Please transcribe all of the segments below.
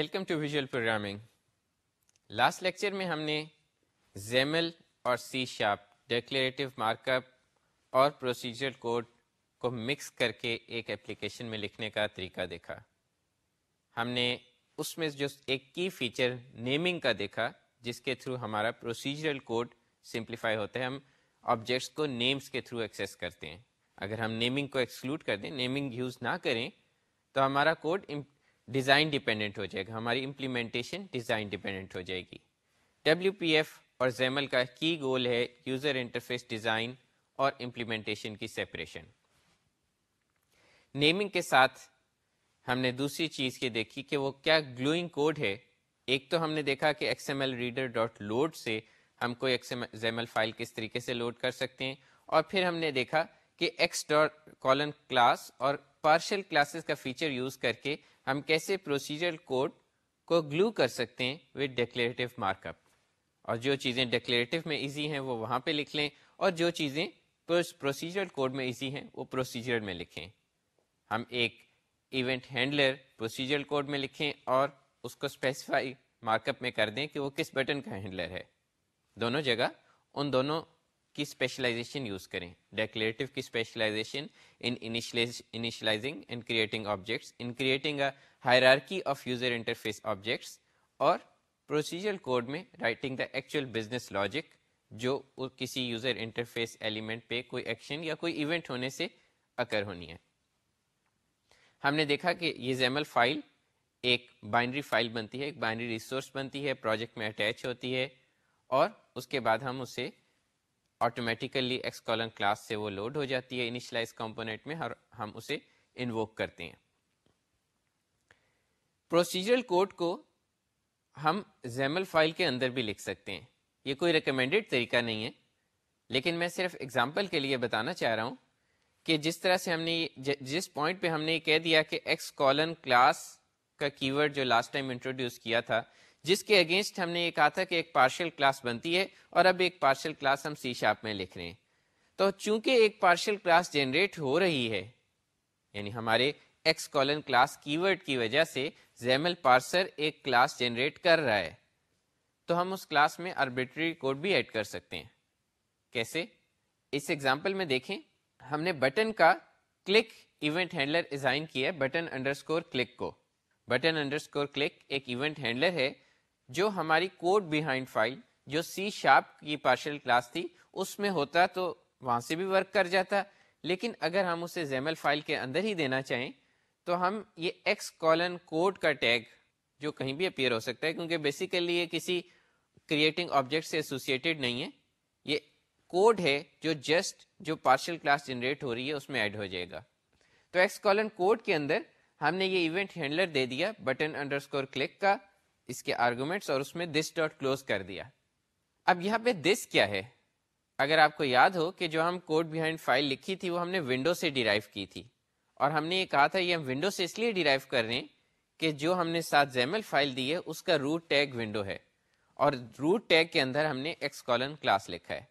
Welcome to visual programming last lecture میں ہم نے زیمل اور C sharp declarative markup اور پروسیجر کوڈ کو مکس کر کے ایک اپلیکیشن میں لکھنے کا طریقہ دیکھا۔ ہم نے اس میں جو ایک کی فیچر نیمنگ کا دیکھا، جس کے تھرو ہمارا پروسیجرل کوڈ سمپلیفائی ہوتا ہے ہم آبجیکٹس کو نیمز کے تھرو ایکسیس کرتے ہیں۔ اگر ہم نیمنگ کو ایکسکلوڈ کر دیں نیمنگ یوز نہ کریں، تو ہمارا کوڈ ڈیزائن ڈیپینڈنٹ ہو جائے گا، ہماری امپلیمنٹیشن ڈیزائن ڈیپینڈنٹ ہو جائے گی۔ ڈبلیو پی ایف اور زیمل کا کی گول ہے یوزر انٹرفیس ڈیزائن اور امپلیمنٹیشن کی سیپریشن نیمنگ کے ساتھ ہم نے دوسری چیز کی دیکھی کہ وہ کیا گلوئنگ کوڈ ہے۔ ایک تو ہم نے دیکھا کہ X M L reader dot load سے ہم کوئی ایکس ایم ایل فائل کس طریقے سے لوڈ کر سکتے ہیں۔ اور پھر ہم نے دیکھا کہ ایکس ڈاٹ کالن کلاس اور پارشل کلاسز کا فیچر یوز کر کے ہم کیسے پروسیجر کوڈ کو گلو کر سکتے ہیں وتھ ڈیکلیریٹو مارک اپ اور جو چیزیں ڈیکلیریٹو میں ایزی ہیں وہ وہاں پہ لکھ لیں اور جو چیزیں پروسیجر کوڈ میں ایزی ہیں وہ پروسیجر میں لکھیں۔ ہم ایک ایونٹ ہینڈلر پروسیجر کوڈ میں لکھیں اور اس کو اسپیسیفائی مارک اپ میں کر دیں کہ وہ کس بٹن کا ہینڈلر ہے۔ دونوں جگہ ان دونوں کی اسپیشلائزیشن یوز کریں۔ ڈیکلیریٹو کی specialization initializing in creating objects in creating a hierarchy of user interface objects اور پروسیجر کوڈ میں writing the actual business logic جو کسی یوزر انٹرفیس ایلیمنٹ پہ کوئی ایکشن یا کوئی ایونٹ ہونے سے اکر ہونی ہے۔ ہم نے دیکھا کہ یہ زیمل فائل ایک بائنڈری فائل بنتی ہے، ایک بائنڈری ریسورس بنتی ہے پروجیکٹ میں اٹیچ ہوتی ہے اور اس کے بعد ہم اسے آٹومیٹیکلی ایکس کالن کلاس سے وہ لوڈ ہو جاتی ہے انیشلائز کمپونیٹ میں اور ہم اسے انووک کرتے ہیں۔ پروسیجرل کوڈ کو ہم زیمل فائل کے اندر بھی لکھ سکتے ہیں۔ یہ کوئی ریکمینڈیڈ طریقہ نہیں ہے، لیکن میں صرف اگزامپل کے لیے بتانا چاہ رہا ہوں کہ جس طرح سے ہم نے جس پوائنٹ پہ ہم نے یہ کہہ دیا کہ ایکس کالن کلاس کا کی ورڈ جو لاسٹ ٹائم انٹروڈیوس کیا تھا جس کے اگینسٹ ہم نے یہ کہا تھا کہ ایک پارشل کلاس بنتی ہے اور اب ایک پارشل کلاس ہم سی شاپ میں لکھ رہے ہیں۔ تو چونکہ ایک پارشل کلاس جنریٹ ہو رہی ہے یعنی ہمارے ایکس کالن کلاس کی ورڈ کی وجہ سے زیمل پارسر ایک کلاس جنریٹ کر رہا ہے، تو ہم اس کلاس میں آربیٹری کوڈ بھی ایڈ کر سکتے ہیں۔ کیسے؟ اس ایگزامپل میں دیکھیں، ہم نے بٹن کا کلک ایونٹ ہینڈلر ڈیزائن کیا ہے بٹن انڈر اسکور کلک کو۔ بٹن انڈر اسکور کلک ایک ایونٹ ہینڈلر ہے جو ہماری کوڈ بیہائنڈ فائل جو سی شارپ کی پارشل کلاس تھی، اس میں ہوتا تو وہاں سے بھی ورک کر جاتا۔ لیکن اگر ہم اسے زیمل فائل کے اندر ہی دینا چاہیں، تو ہم یہ ایکس کالن کوڈ کا ٹیگ جو کہیں بھی اپیئر ہو سکتا ہے، کیونکہ بیسیکلی یہ کسی کریٹنگ آبجیکٹ سے ایسوسیٹیڈ نہیں ہے، یہ کوڈ ہے جو جسٹ جو پارشل کلاس جنریٹ ہو رہی ہے، اس میں ایڈ ہو جائے گا۔ تو ایکس کالن کوڈ کے اندر ہم نے یہ ایونٹ ہینڈلر دے دیا بٹن انڈر اسکور کلک کا۔ اس کے آرگومنٹس اور اس میں دس ڈاٹ کلوز کر دیا۔ اب یہاں پہ دس کیا ہے؟ اگر آپ کو یاد ہو کہ جو ہم کوڈ بیہائنڈ فائل لکھی تھی وہ ہم نے ونڈو سے ڈیرائیو کی تھی۔ اور ہم نے یہ کہا تھا یہ ہم ونڈو سے اس لیے ڈیرائیو کر رہے ہیں کہ جو ہم نے ساتھ زیمل فائل دی ہے اس کا روٹ ٹیگ ونڈو ہے۔ اور روٹ ٹیگ کے اندر ہم نے ایکس کالن کلاس لکھا ہے۔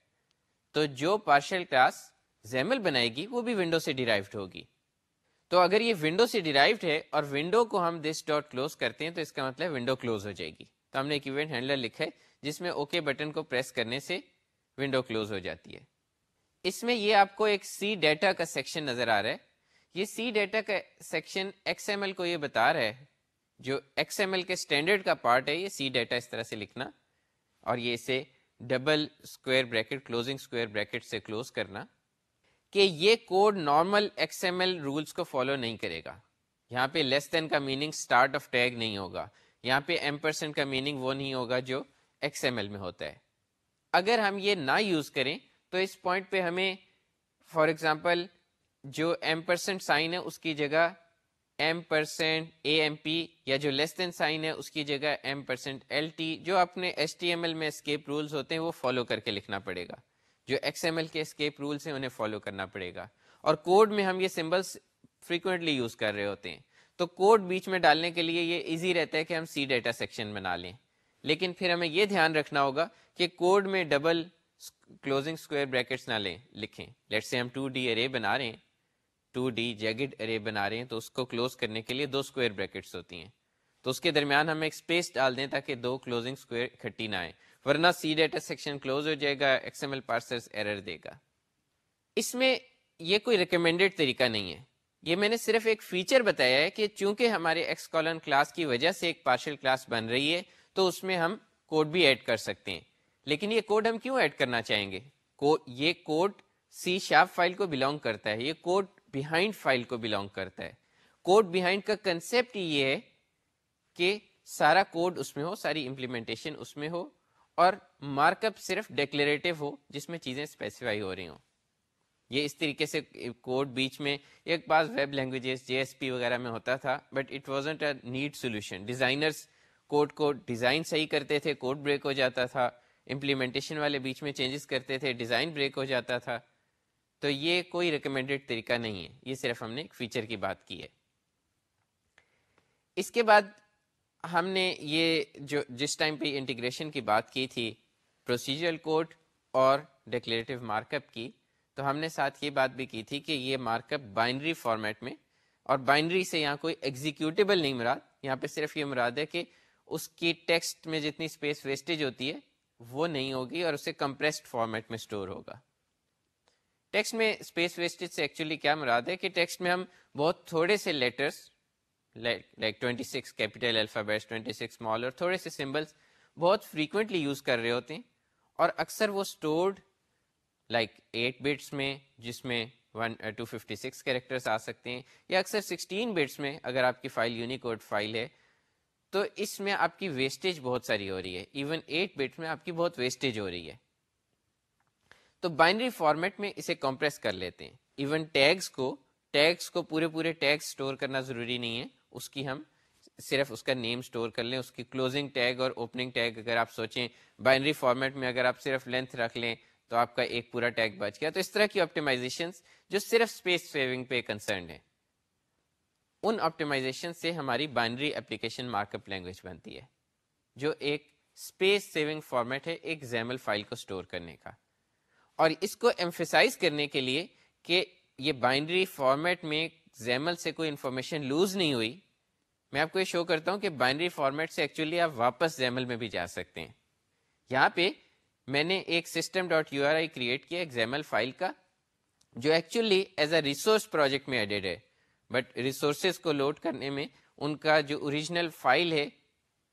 تو جو پارشل کلاس زیمل بنائے گی وہ بھی ونڈو سے ڈیرائیوڈ ہوگی۔ تو اگر یہ ونڈو سے ڈیرائیوڈ ہے اور ونڈو کو ہم دس ڈاٹ کلوز کرتے ہیں تو اس کا مطلب ونڈو کلوز ہو جائے گی۔ تو ہم نے ایک ایونٹ ہینڈلر لکھا ہے جس میں اوکے okay بٹن کو پریس کرنے سے ونڈو کلوز ہو جاتی ہے۔ اس میں یہ آپ کو ایک سی ڈیٹا کا سیکشن نظر آ رہا ہے۔ یہ سی ڈیٹا کا سیکشن ایکس ایم ایل کو یہ بتا رہا ہے، جو ایکس ایم ایل کے اسٹینڈرڈ کا پارٹ ہے، یہ سی ڈیٹا اس طرح سے لکھنا اور یہ اسے double square bracket closing square bracket سے کلوز کرنا۔ کہ یہ code normal X M L rules کو فالو نہیں کرے گا۔ یہاں پہ لیس دین کا میننگ اسٹارٹ آف ٹیگ نہیں ہوگا۔ یہاں پہ ایم پرسینٹ کا میننگ وہ نہیں ہوگا جو ایکس ایم ایل میں ہوتا ہے۔ اگر ہم یہ نہ یوز کریں تو اس پوائنٹ پہ ہمیں فار ایگزامپل جو ایم پرسینٹ سائن ہے اس کی جگہ ampersand A M P یا جو لیس دین سائن ہے اس کی جگہ ایم پرسینٹ ایل ٹی جو اپنے ایس ٹی ایم ایل میں اسکیپ رولس ہوتے ہیں وہ فالو کر کے لکھنا پڑے گا۔ جو ایکس ایم ایل کے اسکیپ رولس ہیں انہیں فالو کرنا پڑے گا۔ اور کوڈ میں ہم یہ سمبلس فریکوینٹلی یوز کر رہے ہوتے ہیں۔ تو کوڈ بیچ میں ڈالنے کے لیے یہ ایزی رہتا ہے کہ ہم سی ڈیٹا سیکشن بنا لیں۔ لیکن پھر ہمیں یہ دھیان رکھنا ہوگا کہ کوڈ میں ڈبل کلوزنگ اسکوئر بریکٹس نہ لیں، لکھیں۔ لیٹ سے ہم ٹو ڈی ارے بنا رہے ہیں۔ ٹو ڈی جیگڈ ارے بنا رہے ہیں، تو اس کو کلوز کرنے کے لیے دو اسکوئر بریکٹس ہوتی ہیں۔ تو اس کے درمیان ہم ایک اسپیس ڈال دیں تاکہ دو کلوزنگ اسکوئر اکٹھی نہ آئے ورنہ سی ڈیٹا سیکشن کلوز ہو جائے گا، X M L parser error دے گا۔ اس میں یہ کوئی ریکمینڈیڈ طریقہ نہیں ہے۔ یہ میں نے صرف ایک فیچر بتایا ہے کہ چونکہ ہمارے ایکس کالن کلاس کی وجہ سے ایک پارشل کلاس بن رہی ہے، تو اس میں ہم کوڈ بھی ایڈ کر سکتے ہیں۔ لیکن یہ کوڈ ہم کیوں ایڈ کرنا چاہیں گے؟ یہ کوڈ سی شاپ فائل کو بلونگ کرتا ہے، یہ کوڈ بیہائنڈ فائل کو بلونگ کرتا ہے۔ کوڈ بیہائنڈ کا کنسپٹ یہ ہے کہ سارا کوڈ اس میں ہو، ساری امپلیمنٹیشن اس میں ہو۔ اور مارک اپ صرف ڈیکلیریٹو ہو، جس میں چیزیں اسپیسیفائی ہو رہی ہوں۔ یہ اس طریقے سے کوڈ بیچ میں ایک بعض web languages J S P وغیرہ میں ہوتا تھا but it wasn't a neat solution designers code کو ڈیزائن صحیح کرتے تھے کوڈ بریک ہو جاتا تھا۔ امپلیمنٹیشن والے بیچ میں چینجز کرتے تھے ڈیزائن بریک ہو جاتا تھا۔ تو یہ کوئی ریکمینڈیڈ طریقہ نہیں ہے۔ یہ صرف ہم نے ایک فیچر کی بات کی ہے۔ اس کے بعد ہم نے یہ جو جس ٹائم پہ انٹیگریشن کی بات کی تھی، پروسیجرل کوڈ اور ڈیکلیریٹو مارک اپ کی، تو ہم نے ساتھ یہ بات بھی کی تھی کہ یہ مارک اپ بائنری فارمیٹ میں، اور بائنری سے یہاں کوئی ایگزیکیوٹیبل نہیں مراد، یہاں پہ صرف یہ مراد ہے کہ اس کی ٹیکسٹ میں جتنی اسپیس ویسٹیج ہوتی ہے، وہ نہیں ہوگی اور اسے کمپریسڈ فارمیٹ میں اسٹور ہوگا۔ ٹیکسٹ میں اسپیس ویسٹیج سے ایکچولی کیا مراد ہے کہ ٹیکسٹ میں ہم بہت تھوڑے سے letters like twenty six capital alphabets twenty six small اور تھوڑے سے سمبلس بہت فریکوینٹلی یوز کر رہے ہوتے ہیں اور اکثر وہ اسٹورڈ لائک ایٹ بٹس میں جس میں one two fifty six characters آ سکتے ہیں یا اکثر سکسٹین بٹس میں اگر آپ کی فائل یونیکوڈ فائل ہے تو اس میں آپ کی ویسٹیج بہت ساری ہو رہی ہے ایون ایٹ بٹ میں آپ کی بہت ویسٹیج ہو رہی ہے تو بائنری فارمیٹ میں اسے کمپریس کر لیتے ہیں ایون ٹیگس کو ٹیگس کو پورے پورے ٹیگس اسٹور کرنا ضروری نہیں ہے اس کی ہم صرف اس کا نیم اسٹور کر لیں، اس کی کلوزنگ ٹیگ اور اوپننگ ٹیگ اگر آپ سوچیں بائنری فارمیٹ میں اگر آپ صرف لینتھ رکھ لیں تو آپ کا ایک پورا ٹیگ بچ گیا۔ تو اس طرح کی آپٹیمائزیشن جو صرف اسپیس سیونگ پہ کنسرنڈ ہے ان آپٹیمائزیشن سے ہماری binary application markup language بنتی ہے، جو ایک اسپیس سیونگ فارمیٹ ہے، ایک زیمل فائل کو اسٹور کرنے کا۔ اور اس کو ایمفیسائز کرنے کے لیے کہ یہ بائنڈری فارمیٹ میں زیمل سے کوئی انفارمیشن لوز نہیں ہوئی، میں آپ کو یہ شو کرتا ہوں کہ بائنڈری فارمیٹ سے ایکچولی آپ واپس زیمل میں بھی جا سکتے ہیں۔ یہاں پہ میں نے ایک system dot U R I create کیا، ایک زیمل فائل کا، جو actually as a resource project میں ایڈیڈ ہے۔ بٹ ریسورسز کو لوڈ کرنے میں ان کا جو اوریجنل فائل ہے،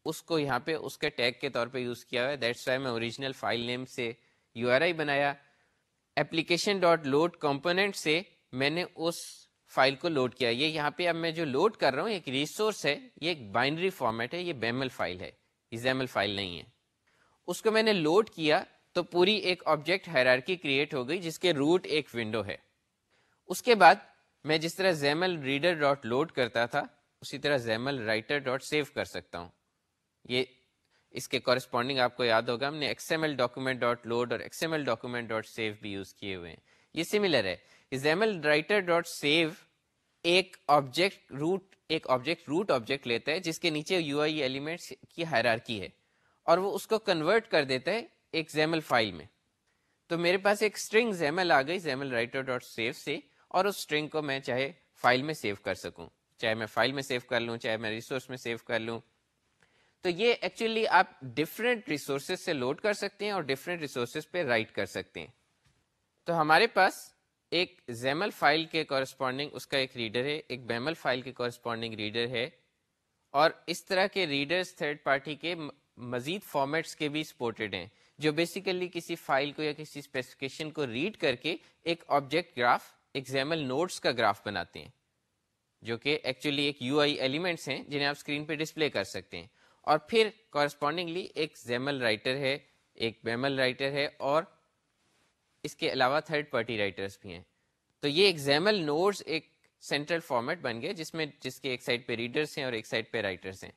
اس کو یہاں پہ، اس کے ٹیگ کے طور پہ یوز کیا ہوا ہے۔ دیٹس وائی میں اوریجنل فائل نیم سے یو آر آئی بنایا۔ اپلیکیشن ڈاٹ لوڈ کمپوننٹ سے میں نے اس فائل کو لوڈ کیا یہ یہاں پہ اب میں جو لوڈ کر رہا ہوں ایک ریسورس ہے، یہ ایک بائنڈری فارمیٹ ہے، یہ بیمل فائل ہے۔ یہ فائل نہیں ہے۔ اس کو میں نے لوڈ کیا تو پوری ایک آبجیکٹ حیرارکی کریٹ ہو گئی، جس کے روٹ ایک ونڈو ہے۔ اس کے بعد میں جس طرح زیمل ریڈر ڈاٹ لوڈ کرتا تھا، اسی طرح زیمل رائٹر ڈاٹ سیو کر سکتا ہوں۔ یہ اس کے کورسپونڈنگ آپ کو یاد ہوگا، ہم نے X M L document dot load اور X M L document dot save بھی یوز کیے ہوئے ہیں۔ یہ سملر ہے۔ زیمل رائٹر ڈاٹ سیو ایک آبجیکٹ روٹ ایک آبجیکٹ روٹ آبجیکٹ لیتا ہے جس کے نیچے یو آئی ایلیمنٹ کی حیرارکی ہے، اور وہ اس کو کنورٹ کر دیتا ہے ایک زیمل فائل میں۔ تو میرے پاس ایک اسٹرنگ زیمل آ گئی زیمل رائٹر ڈاٹ سیو سے، اور اس اسٹرنگ کو میں چاہے فائل میں سیو کر سکوں۔ چاہے میں فائل میں سیو کر لوں، چاہے میں ریسورس میں سیو کر لوں۔ تو یہ ایکچولی آپ ڈفرینٹ ریسورسز سے لوڈ کر سکتے ہیں اور ڈفرینٹ ریسورسز پہ رائٹ کر سکتے ہیں۔ تو ہمارے پاس ایک زیمل فائل کے کورسپونڈنگ اس کا ایک ریڈر ہے، ایک بیمل فائل کے کورسپونڈنگ ریڈر ہے۔ اور اس طرح کے ریڈرز تھرڈ پارٹی کے مزید فارمیٹس کے بھی سپورٹڈ ہیں، جو بیسیکلی کسی فائل کو یا کسی اسپیسیفکیشن کو ریڈ کر کے ایک آبجیکٹ گراف ایگزامل نوٹس کا گراف بناتے ہیں۔ جو کہ ایکچولی ایک یو آئی ایلیمنٹس ہیں، جنہیں آپ اسکرین پہ ڈسپلے کر سکتے ہیں۔ اور پھر کورسپونڈنگلی ایک زیمل رائٹر ہے، ایک بیمل رائٹر ہے اور اس کے علاوہ تھرڈ پارٹی رائٹرس بھی ہیں۔ تو یہ ایک زیمل نوٹس ایک سینٹرل فارمیٹ بن گیا جس میں، جس کے ایک سائڈ پہ ریڈرس ہیں اور ایک سائڈ پہ رائٹرس ہیں۔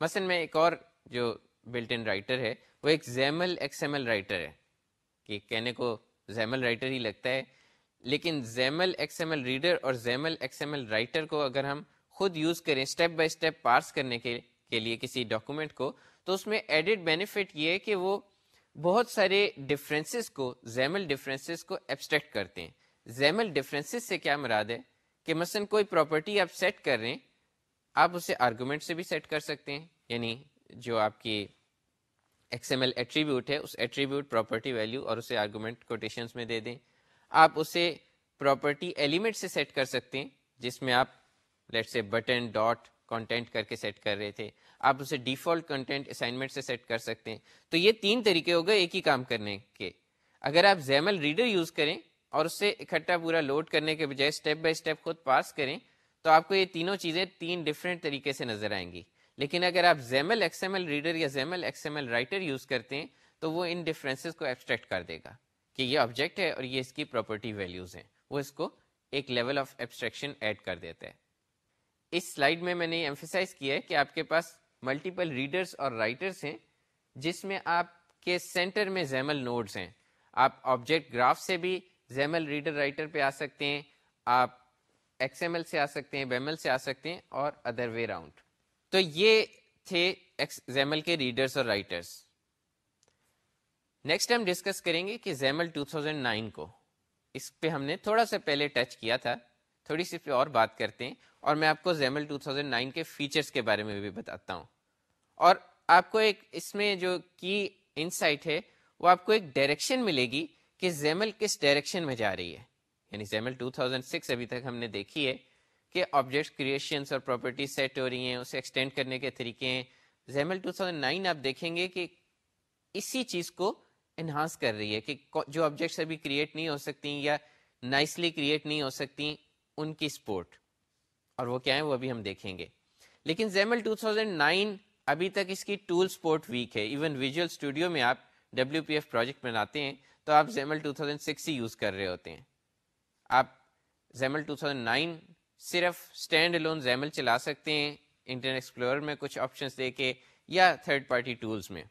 مثلا میں ایک اور جو بلٹ ان رائٹر ہے، وہ ایک XAML X M L writer ہے۔ کہ کہنے کو زیمل رائٹر ہی لگتا ہے۔ لیکن XAML X M L reader اور XAML X M L writer کو اگر ہم خود یوز کریں اسٹیپ بائی اسٹیپ پارس کرنے کے کے لیے کسی ڈاکومنٹ کو، تو اس میں ایڈڈ بینیفٹ یہ ہے کہ وہ بہت سارے ڈفرینسز کو زیمل ڈفرینسز کو ایبسٹریکٹ کرتے ہیں۔ زیمل ڈفرینسز سے کیا مراد ہے؟ کہ مثلا کوئی پراپرٹی آپ سیٹ کر رہے ہیں، آپ اسے آرگومنٹ سے بھی سیٹ کر سکتے ہیں۔ یعنی جو آپ کی ایکس ایم ایل ایٹریبیوٹ ہے، اس ایٹریبیوٹ پراپرٹی ویلیو اور اسے آرگومنٹ کوٹیشنس میں دے دیں۔ آپ اسے پراپرٹی ایلیمنٹ سے سیٹ کر سکتے ہیں، جس میں آپ لیٹ سے بٹن ڈاٹ کانٹینٹ کر کے سیٹ کر رہے تھے۔ آپ اسے ڈیفالٹ کنٹینٹ اسائنمنٹ سے سیٹ کر سکتے ہیں۔ تو یہ تین طریقے ہو گئے ایک ہی کام کرنے کے۔ اگر آپ زیمل ریڈر یوز کریں اور اس سے اکٹھا پورا لوڈ کرنے کے بجائے اسٹیپ بائی اسٹیپ خود پاس کریں، تو آپ کو یہ تینوں چیزیں تین ڈفرینٹ طریقے سے نظر آئیں گی۔ لیکن اگر آپ XAML X M L reader یا XAML X M L writer use کرتے ہیں، تو وہ ان ڈفرینسز کو ایبسٹریکٹ کر دے گا کہ یہ آبجیکٹ ہے اور یہ اس کی پراپرٹی ویلیوز ہیں۔ وہ اس کو ایک لیول آف ایبسٹریکشن ایڈ کر دیتا ہے۔ اس سلائڈ میں میں نے ایمفیسائز کیا ہے کہ آپ کے پاس ملٹیپل ریڈرس اور رائٹرس ہیں، جس میں آپ کے سینٹر میں زیمل نوڈز ہیں۔ آپ آبجیکٹ گراف سے بھی زیمل ریڈر رائٹر پہ آ سکتے ہیں، آپ ایکس ایم ایل سے آ سکتے ہیں بیمل سے آ سکتے ہیں اور ادر وے راؤنڈ تو یہ تھے زیمل کے ریڈرس اور رائٹرس نیکسٹ ہم ڈسکس کریں گے کہ زیمل 2009 کو۔ اس پہ ہم نے تھوڑا سا پہلے ٹچ کیا تھا۔ تھوڑی سی پہ اور بات کرتے ہیں اور میں آپ کو زیمل 2009 کے فیچرز کے بارے میں بھی بتاتا ہوں۔ اور آپ کو ایک اس میں جو کی انسائٹ ہے وہ آپ کو ایک ڈائریکشن ملے گی کہ زیمل کس ڈائریکشن میں جا رہی ہے۔ یعنی زیمل 2006 ابھی تک ہم نے دیکھی ہے کہ آبجیکٹ کریشنس اور پراپرٹی سیٹ ہو رہی ہیں، اسے ایکسٹینڈ کرنے کے طریقے ہیں۔ زیمل 2009 آپ دیکھیں گے کہ اسی چیز کو انہانس کر رہی ہے کہ جو آبجیکٹس ابھی کریٹ نہیں ہو سکتی یا نائسلی کریٹ نہیں ہو سکتی ان کی سپورٹ۔ اور وہ کیا ہے وہ ابھی ہم دیکھیں گے۔ لیکن زیمل 2009 ابھی تک اس کی ٹول سپورٹ ویک ہے۔ ایون ویژول اسٹوڈیو میں آپ ڈبلو پی ایف پروجیکٹ بناتے ہیں تو آپ زیمل 2006 ہی یوز کر رہے ہوتے ہیں۔ آپ زیمل 2009 صرف اسٹینڈ لون زیمل چلا سکتے ہیں۔ انٹرنیٹ ایکسپلور میں کچھ آپشنس دے کے یا تھرڈ پارٹی ٹولس میں۔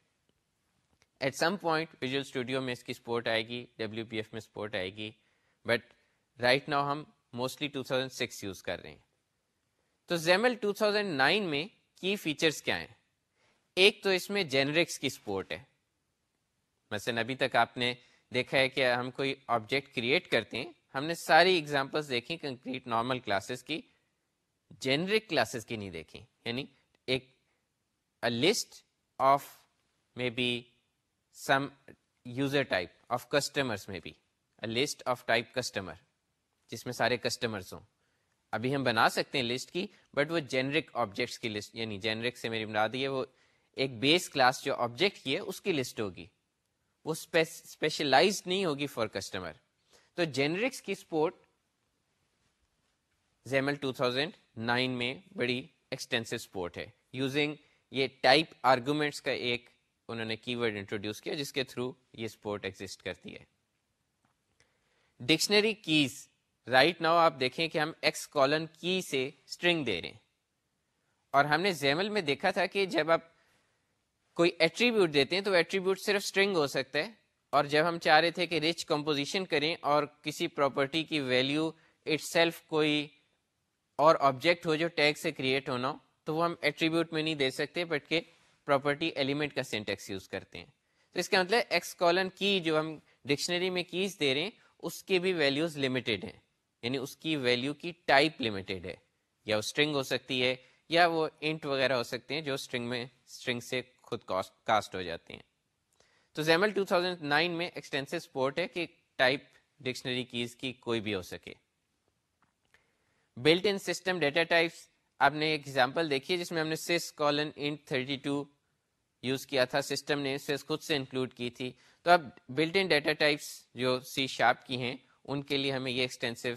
At some point visual studio میں اس کی سپورٹ آئے گی ڈبلو پی ایف میں سپورٹ آئے گی۔ بٹ رائٹ ناؤ ہم موسٹلی 2006 یوز کر رہے ہیں تو زیمل 2009 میں کی فیچرز کیا ہیں؟ ایک تو اس میں جینرکس کی سپورٹ ہے۔ مثلا ابھی تک آپ نے دیکھا ہے کہ ہم کوئی آبجیکٹ کریٹ کرتے ہیں، ہم نے ساری ایگزامپلس دیکھی کنکریٹ نارمل کلاسز کی۔ جینرک کلاسز کی نہیں دیکھی یعنی ایک list of maybe some user type of customers میں be list of type customer جس میں سارے کسٹمرس ہوں۔ ابھی ہم بنا سکتے ہیں لسٹ کی بٹ وہ جینرک آبجیکٹس کی لسٹ یعنی جینرک سے میری مراد ہے وہ ایک بیس کلاس جو آبجیکٹ کی ہے، اس کی لسٹ ہوگی۔ وہ اسپیشلائز نہیں ہوگی فار کسٹمر تو جینرکس کی سپورٹ زیمل 2009 میں بڑی ایکسٹینسو سپورٹ ہے۔ یوزنگ یہ ٹائپ آرگومنٹس کا ایک انہوں نے کی ورڈ انٹروڈیوس کیا، جس کے تھرو یہ سپورٹ ایگزٹ کرتی ہے۔ ڈکشنری کیز رائٹ ناؤ آپ دیکھیں کہ ہم ایکس کالن کی سے اسٹرنگ دے رہے ہیں۔ اور ہم نے زیمل میں دیکھا تھا کہ جب آپ کوئی ایٹریبیوٹ دیتے ہیں تو ایٹریبیوٹ صرف اسٹرنگ ہو سکتا ہے۔ اور جب ہم چاہ رہے تھے کہ ریچ کمپوزیشن کریں اور کسی پراپرٹی کی ویلیو اٹ سیلف کوئی اور آبجیکٹ ہو جو ٹیگ سے کریٹ ہونا ہو، تو وہ ہم ایٹریبیوٹ میں نہیں دے سکتے، بٹ کہ پراپرٹی ایلیمنٹ کا سینٹیکس یوز کرتے ہیں۔ تو اس کا مطلب ایکس کالن کی جو ہم ڈکشنری میں کیز دے رہے ہیں، اس کی بھی ویلیوز لمیٹیڈ ہیں۔ یعنی اس کی ویلیو کی ٹائپ لمیٹیڈ ہے۔ یا وہ اسٹرنگ ہو سکتی ہے یا وہ انٹ وغیرہ ہو سکتے ہیں جو اسٹرنگ میں اسٹرنگ سے خود کاسٹ ہو جاتے ہیں۔ تو زیمل 2009 میں ایکسٹینسو سپورٹ ہے کہ ٹائپ ڈکشنری کیز کی کوئی بھی ہو سکے۔ Built in system data types آپ نے ایک ایگزامپل دیکھی ہے جس میں ہم نے sys colon int thirty two use کیا تھا۔ سسٹم نے سس خود سے انکلوڈ کی تھی۔ تو اب بلٹ ان ڈیٹا ٹائپس جو سی شارپ کی ہیں ان کے لیے ہمیں یہ ایکسٹینسو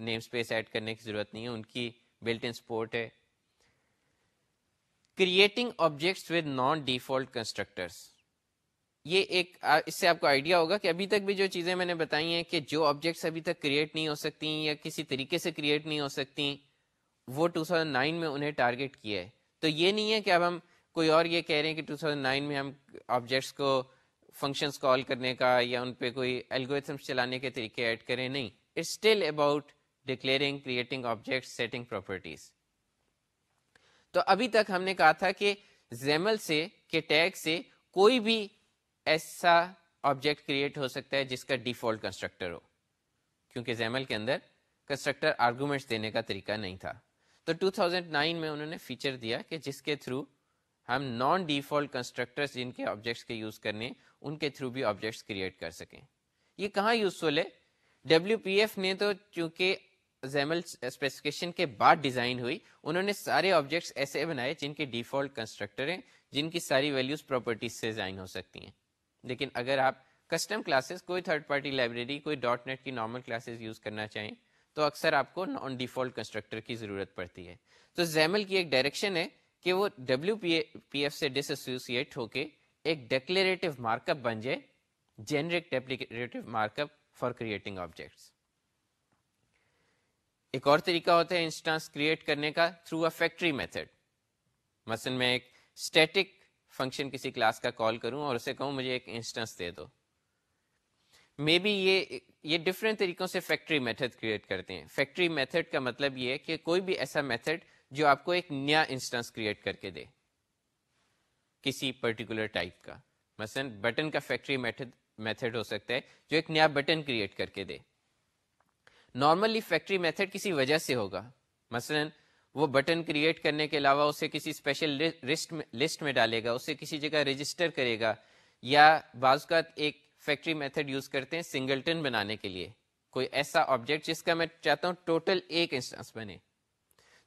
نیم اسپیس ایڈ کرنے کی ضرورت نہیں ہے، ان کی بلٹ ان سپورٹ ہے۔ Creating objects with non default constructors یہ ایک اس سے آپ کو آئیڈیا ہوگا کہ ابھی تک بھی جو چیزیں میں نے بتائی ہیں کہ جو آبجیکٹس ابھی تک کریٹ نہیں ہو سکتی یا کسی طریقے سے کریٹ نہیں ہو سکتی، وہ 2009 میں انہیں ٹارگیٹ کیا ہے۔ تو یہ نہیں ہے کہ اب ہم کوئی اور یہ کہہ رہے ہیں کہ 2009 میں ہم آبجیکٹس کو فنکشنس کال کرنے کا یا ان پہ کوئی الگوریتھمس چلانے کے طریقے ایڈ کریں، نہیں. It's still about declaring creating object setting properties تو ابھی تک ہم نے کہا تھا کہ زیمل سے، کہ ٹیگ سے کوئی بھی ایسا آبجیکٹ کریٹ ہو سکتا ہے جس کا ڈیفالٹ کنسٹرکٹر ہو. کیونکہ زیمل کے اندر کنسٹرکٹر آرگومنٹس دینے کا طریقہ نہیں تھا. تو 2009 میں انہوں نے فیچر دیا کہ جس کے تھرو ہم نان ڈیفالٹ کنسٹرکٹرس جن کے آبجیکٹس کے یوز کرنے ان کے تھرو بھی آبجیکٹس کریٹ کر سکیں۔ یہ کہاں یوزفل ہے؟ ڈبلو پی ایف نے تو چونکہ زیمل اسپیسیفکیشن کے بعد ڈیزائن ہوئی، انہوں نے سارے آبجیکٹس ایسے بنائے جن کے ڈیفالٹ کنسٹرکٹر ہیں، جن کی ساری ویلیوز پراپرٹیز سے ڈیزائن ہو سکتی ہیں۔ لیکن اگر آپ کسٹم کلاسز، کوئی تھرڈ پارٹی لائبریری، کوئی ڈاٹ نیٹ کی نارمل کلاسز یوز کرنا چاہیں، تو اکثر آپ کو نان ڈیفالٹ کنسٹرکٹر کی ضرورت پڑتی ہے۔ تو زیمل کی ایک ڈائریکشن ہے کہ وہ ڈبلو پی ایف سے ڈس ایسوسیٹ ہو کے ایک ڈیکلیریٹو مارک اپ بن جائے generic duplicative markup for creating objects ایک اور طریقہ ہوتا ہے انسٹانس کریٹ کرنے کا تھرو اے فیکٹری میتھڈ مثلا میں ایک اسٹیٹک فنکشن کسی کلاس کا کال کروں اور اسے کہوں، مجھے ایک انسٹنس دے دو. مے بی یہ یہ ڈفرینٹ طریقوں سے فیکٹری میتھڈ کریٹ کرتے ہیں. فیکٹری میتھڈ کا مطلب یہ ہے کہ کوئی بھی ایسا میتھڈ جو آپ کو ایک نیا انسٹنس کریٹ کر کے دے کسی پرٹیکولر ٹائپ کا۔ مثلا بٹن کا فیکٹری میتھڈ میتھڈ ہو سکتا ہے جو ایک نیا بٹن کریٹ کر کے دے۔ نارملی فیکٹری میتھڈ کسی وجہ سے ہوگا۔ مثلا وہ بٹن کریٹ کرنے کے علاوہ اسے کسی اسپیشل لسٹ میں ڈالے گا، اسے کسی جگہ رجسٹر کرے گا۔ یا بعض کا ایک فیکٹری میتھڈ یوز کرتے ہیں سنگلٹن بنانے کے لیے۔ کوئی ایسا آبجیکٹ جس کا میں چاہتا ہوں ٹوٹل ایک انسٹانس بنے۔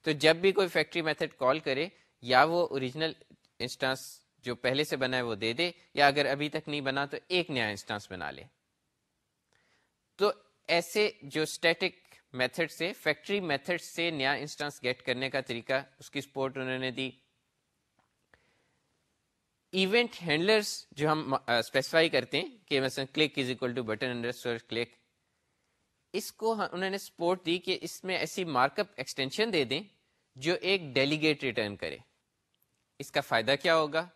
تو جب بھی کوئی فیکٹری میتھڈ کال کرے یا وہ اوریجنل انسٹانس جو پہلے سے بنا ہے وہ دے دے، یا اگر ابھی تک نہیں بنا تو ایک نیا انسٹانس بنا لے۔ تو ایسے جو اسٹیٹک میتھڈ سے فیکٹری میتھڈ سے نیا انسٹانس گیٹ کرنے کا طریقہ اس کی سپورٹ انہوں نے دی۔ ایونٹ ہینڈلرس جو ہم اسپیسیفائی کرتے ہیں کہ مثلا click is equal to button under click اس کو انہوں نے سپورٹ دی کہ اس میں ایسی مارک اپ ایکسٹینشن دے دیں جو ایک ڈیلیگیٹ ریٹرن کرے۔ اس کا فائدہ کیا ہوگا؟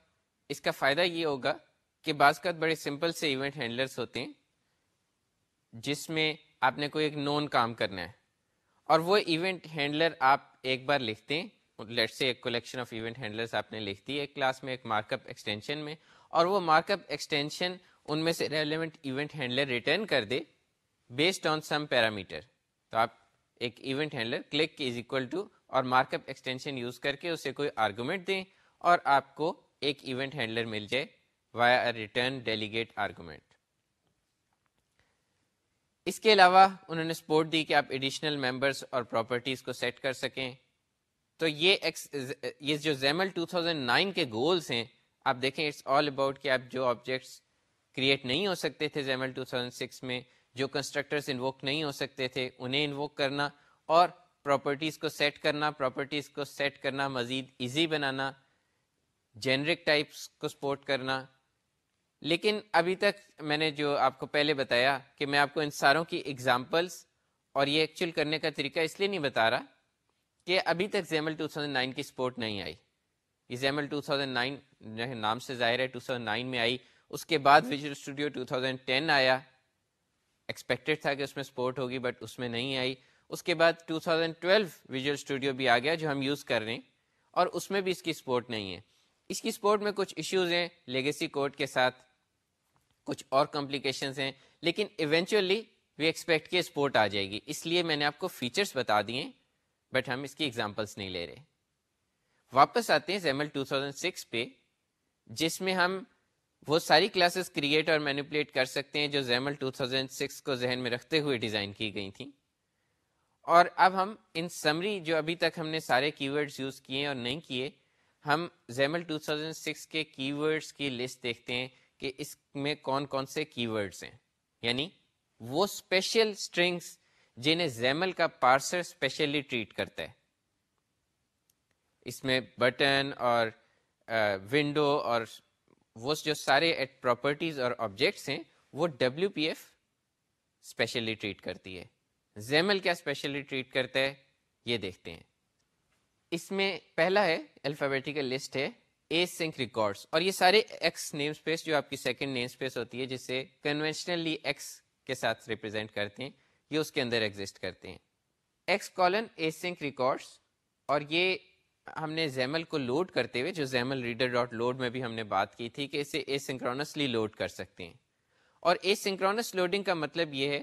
اس کا فائدہ یہ ہوگا کہ بعض کا بڑے سمپل سے ایونٹ ہینڈلرس ہوتے ہیں، جس میں آپ نے کوئی ایک نون کام کرنا ہے۔ اور وہ ایونٹ ہینڈلر آپ ایک بار لکھتے ہیں۔ لیٹ سے ایک کولیکشن آف ایونٹ ہینڈلرس آپ نے لکھ دی، ایک کلاس میں، ایک مارک اپ ایکسٹینشن میں۔ اور وہ مارک اپ ایکسٹینشن ان میں سے ریلیونٹ ایونٹ ہینڈلر ریٹرن کر دے بیسڈ آن سم پیرامیٹر تو آپ ایک event handler click is equal to اور مارک اپ ایکسٹینشن یوز کر کے اسے کوئی آرگومنٹ دیں اور آپ کو ایک ایونٹ ہینڈلر مل جائے وایا ریٹرن ڈیلیگیٹ آرگومنٹ اس کے علاوہ انہوں نے سپورٹ دی کہ آپ ایڈیشنل ممبرس اور پراپرٹیز کو سیٹ کر سکیں. تو یہ یہ جو زیمل 2009 کے گولز ہیں، آپ دیکھیں اٹس آل اباؤٹ کہ آپ جو آبجیکٹس کریٹ نہیں ہو سکتے تھے زیمل 2006 میں، جو کنسٹرکٹرز انووک نہیں ہو سکتے تھے، انہیں انووک کرنا اور پراپرٹیز کو سیٹ کرنا پراپرٹیز کو سیٹ کرنا، مزید ایزی بنانا جینرک ٹائپس کو سپورٹ کرنا. لیکن ابھی تک میں نے جو آپ کو پہلے بتایا کہ میں آپ کو ان ساروں کی ایگزامپلس اور یہ ایکچوئل کرنے کا طریقہ اس لیے نہیں بتا رہا کہ ابھی تک زیمل 2009 کی سپورٹ نہیں آئی. یہ زیمل 2009 نام سے ظاہر ہے 2009 میں آئی. اس کے بعد ویژول اسٹوڈیو 2010 آیا. ایکسپیکٹڈ تھا کہ اس میں سپورٹ ہوگی بٹ اس میں نہیں آئی. اس کے بعد 2012 ویژول اسٹوڈیو بھی آ گیا جو ہم یوز کر رہے ہیں اور اس میں بھی اس کی سپورٹ نہیں ہے۔ اس کی سپورٹ میں کچھ ایشوز ہیں لیگیسی کوڈ کے ساتھ کچھ اور کمپلیکیشنز ہیں، لیکن ایونچولی وی ایکسپیکٹ کہ سپورٹ آ جائے گی۔ اس لیے میں نے آپ کو فیچرز بتا دیے بٹ ہم اس کی ایگزامپلس نہیں لے رہے۔ واپس آتے ہیں زیمل 2006 پہ، جس میں ہم وہ ساری کلاسز کریٹ اور مینیپولیٹ کر سکتے ہیں جو زیمل 2006 کو ذہن میں رکھتے ہوئے ڈیزائن کی گئی تھیں۔ اور اب ہم ان سمری جو ابھی تک ہم نے سارے کی ورڈز یوز کیے اور نہیں کیے، ہم زیمل 2006 کے کی ورڈز کی لسٹ دیکھتے ہیں کہ اس میں کون کون سے کی ورڈز ہیں۔ یعنی وہ اسپیشل اسٹرنگس جنہیں زیمل کا پارسر اسپیشلی ٹریٹ کرتا ہے۔ اس میں بٹن اور ونڈو اور وہ جو سارے پراپرٹیز اور آبجیکٹس ہیں، وہ W P F especially treat کرتی ہے۔ زیمل کیا اسپیشلی ٹریٹ کرتا ہے یہ دیکھتے ہیں۔ اس میں پہلا ہے الفابیٹیکل لسٹ ہے اے سنک ریکارڈس اور یہ سارے ایکس نیم اسپیس جو آپ کی سیکنڈ نیم اسپیس ہوتی ہے، جسے کنوینشنلی ایکس کے ساتھ ریپرزینٹ کرتے ہیں، یہ اس کے اندر ایگزسٹ کرتے ہیں۔ X colon async records اور یہ ہم نے زیمل کو لوڈ کرتے ہوئے، جو زیمل ریڈر ڈاٹ لوڈ میں بھی ہم نے بات کی تھی، کہ اسے اے سنکرونسلی لوڈ کر سکتے ہیں۔ اور اے سنکرونس لوڈنگ کا مطلب یہ ہے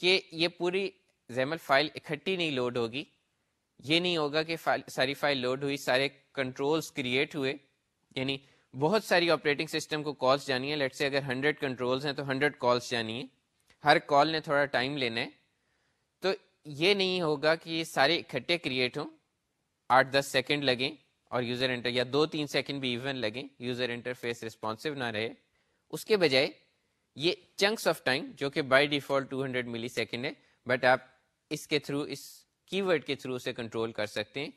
کہ یہ پوری زیمل فائل اکٹھی نہیں لوڈ ہوگی۔ یہ نہیں ہوگا کہ فائل ساری فائل لوڈ ہوئی، سارے کنٹرولز کریٹ ہوئے۔ یعنی بہت ساری آپریٹنگ سسٹم کو کالس جانی ہے لیٹ سے اگر ہنڈریڈ کنٹرولز ہیں تو ہنڈریڈ کالس جانی ہے ہر کال نے تھوڑا ٹائم لینا ہے۔ تو یہ نہیں ہوگا کہ یہ سارے اکٹھے کریٹ ہوں۔ آٹھ دس سیکنڈ لگیں اور یوزر انٹر یا دو تین سیکنڈ بھی ایون لگیں۔ یوزر انٹرفیس رسپانسو نہ رہے۔ اس کے بجائے یہ چنکس آف ٹائم جو کہ بائی ڈیفالٹ 200 ملی سیکنڈ ہے بٹ آپ اس کے تھرو اس کی ورڈ کے تھرو سے کنٹرول کر سکتے ہیں۔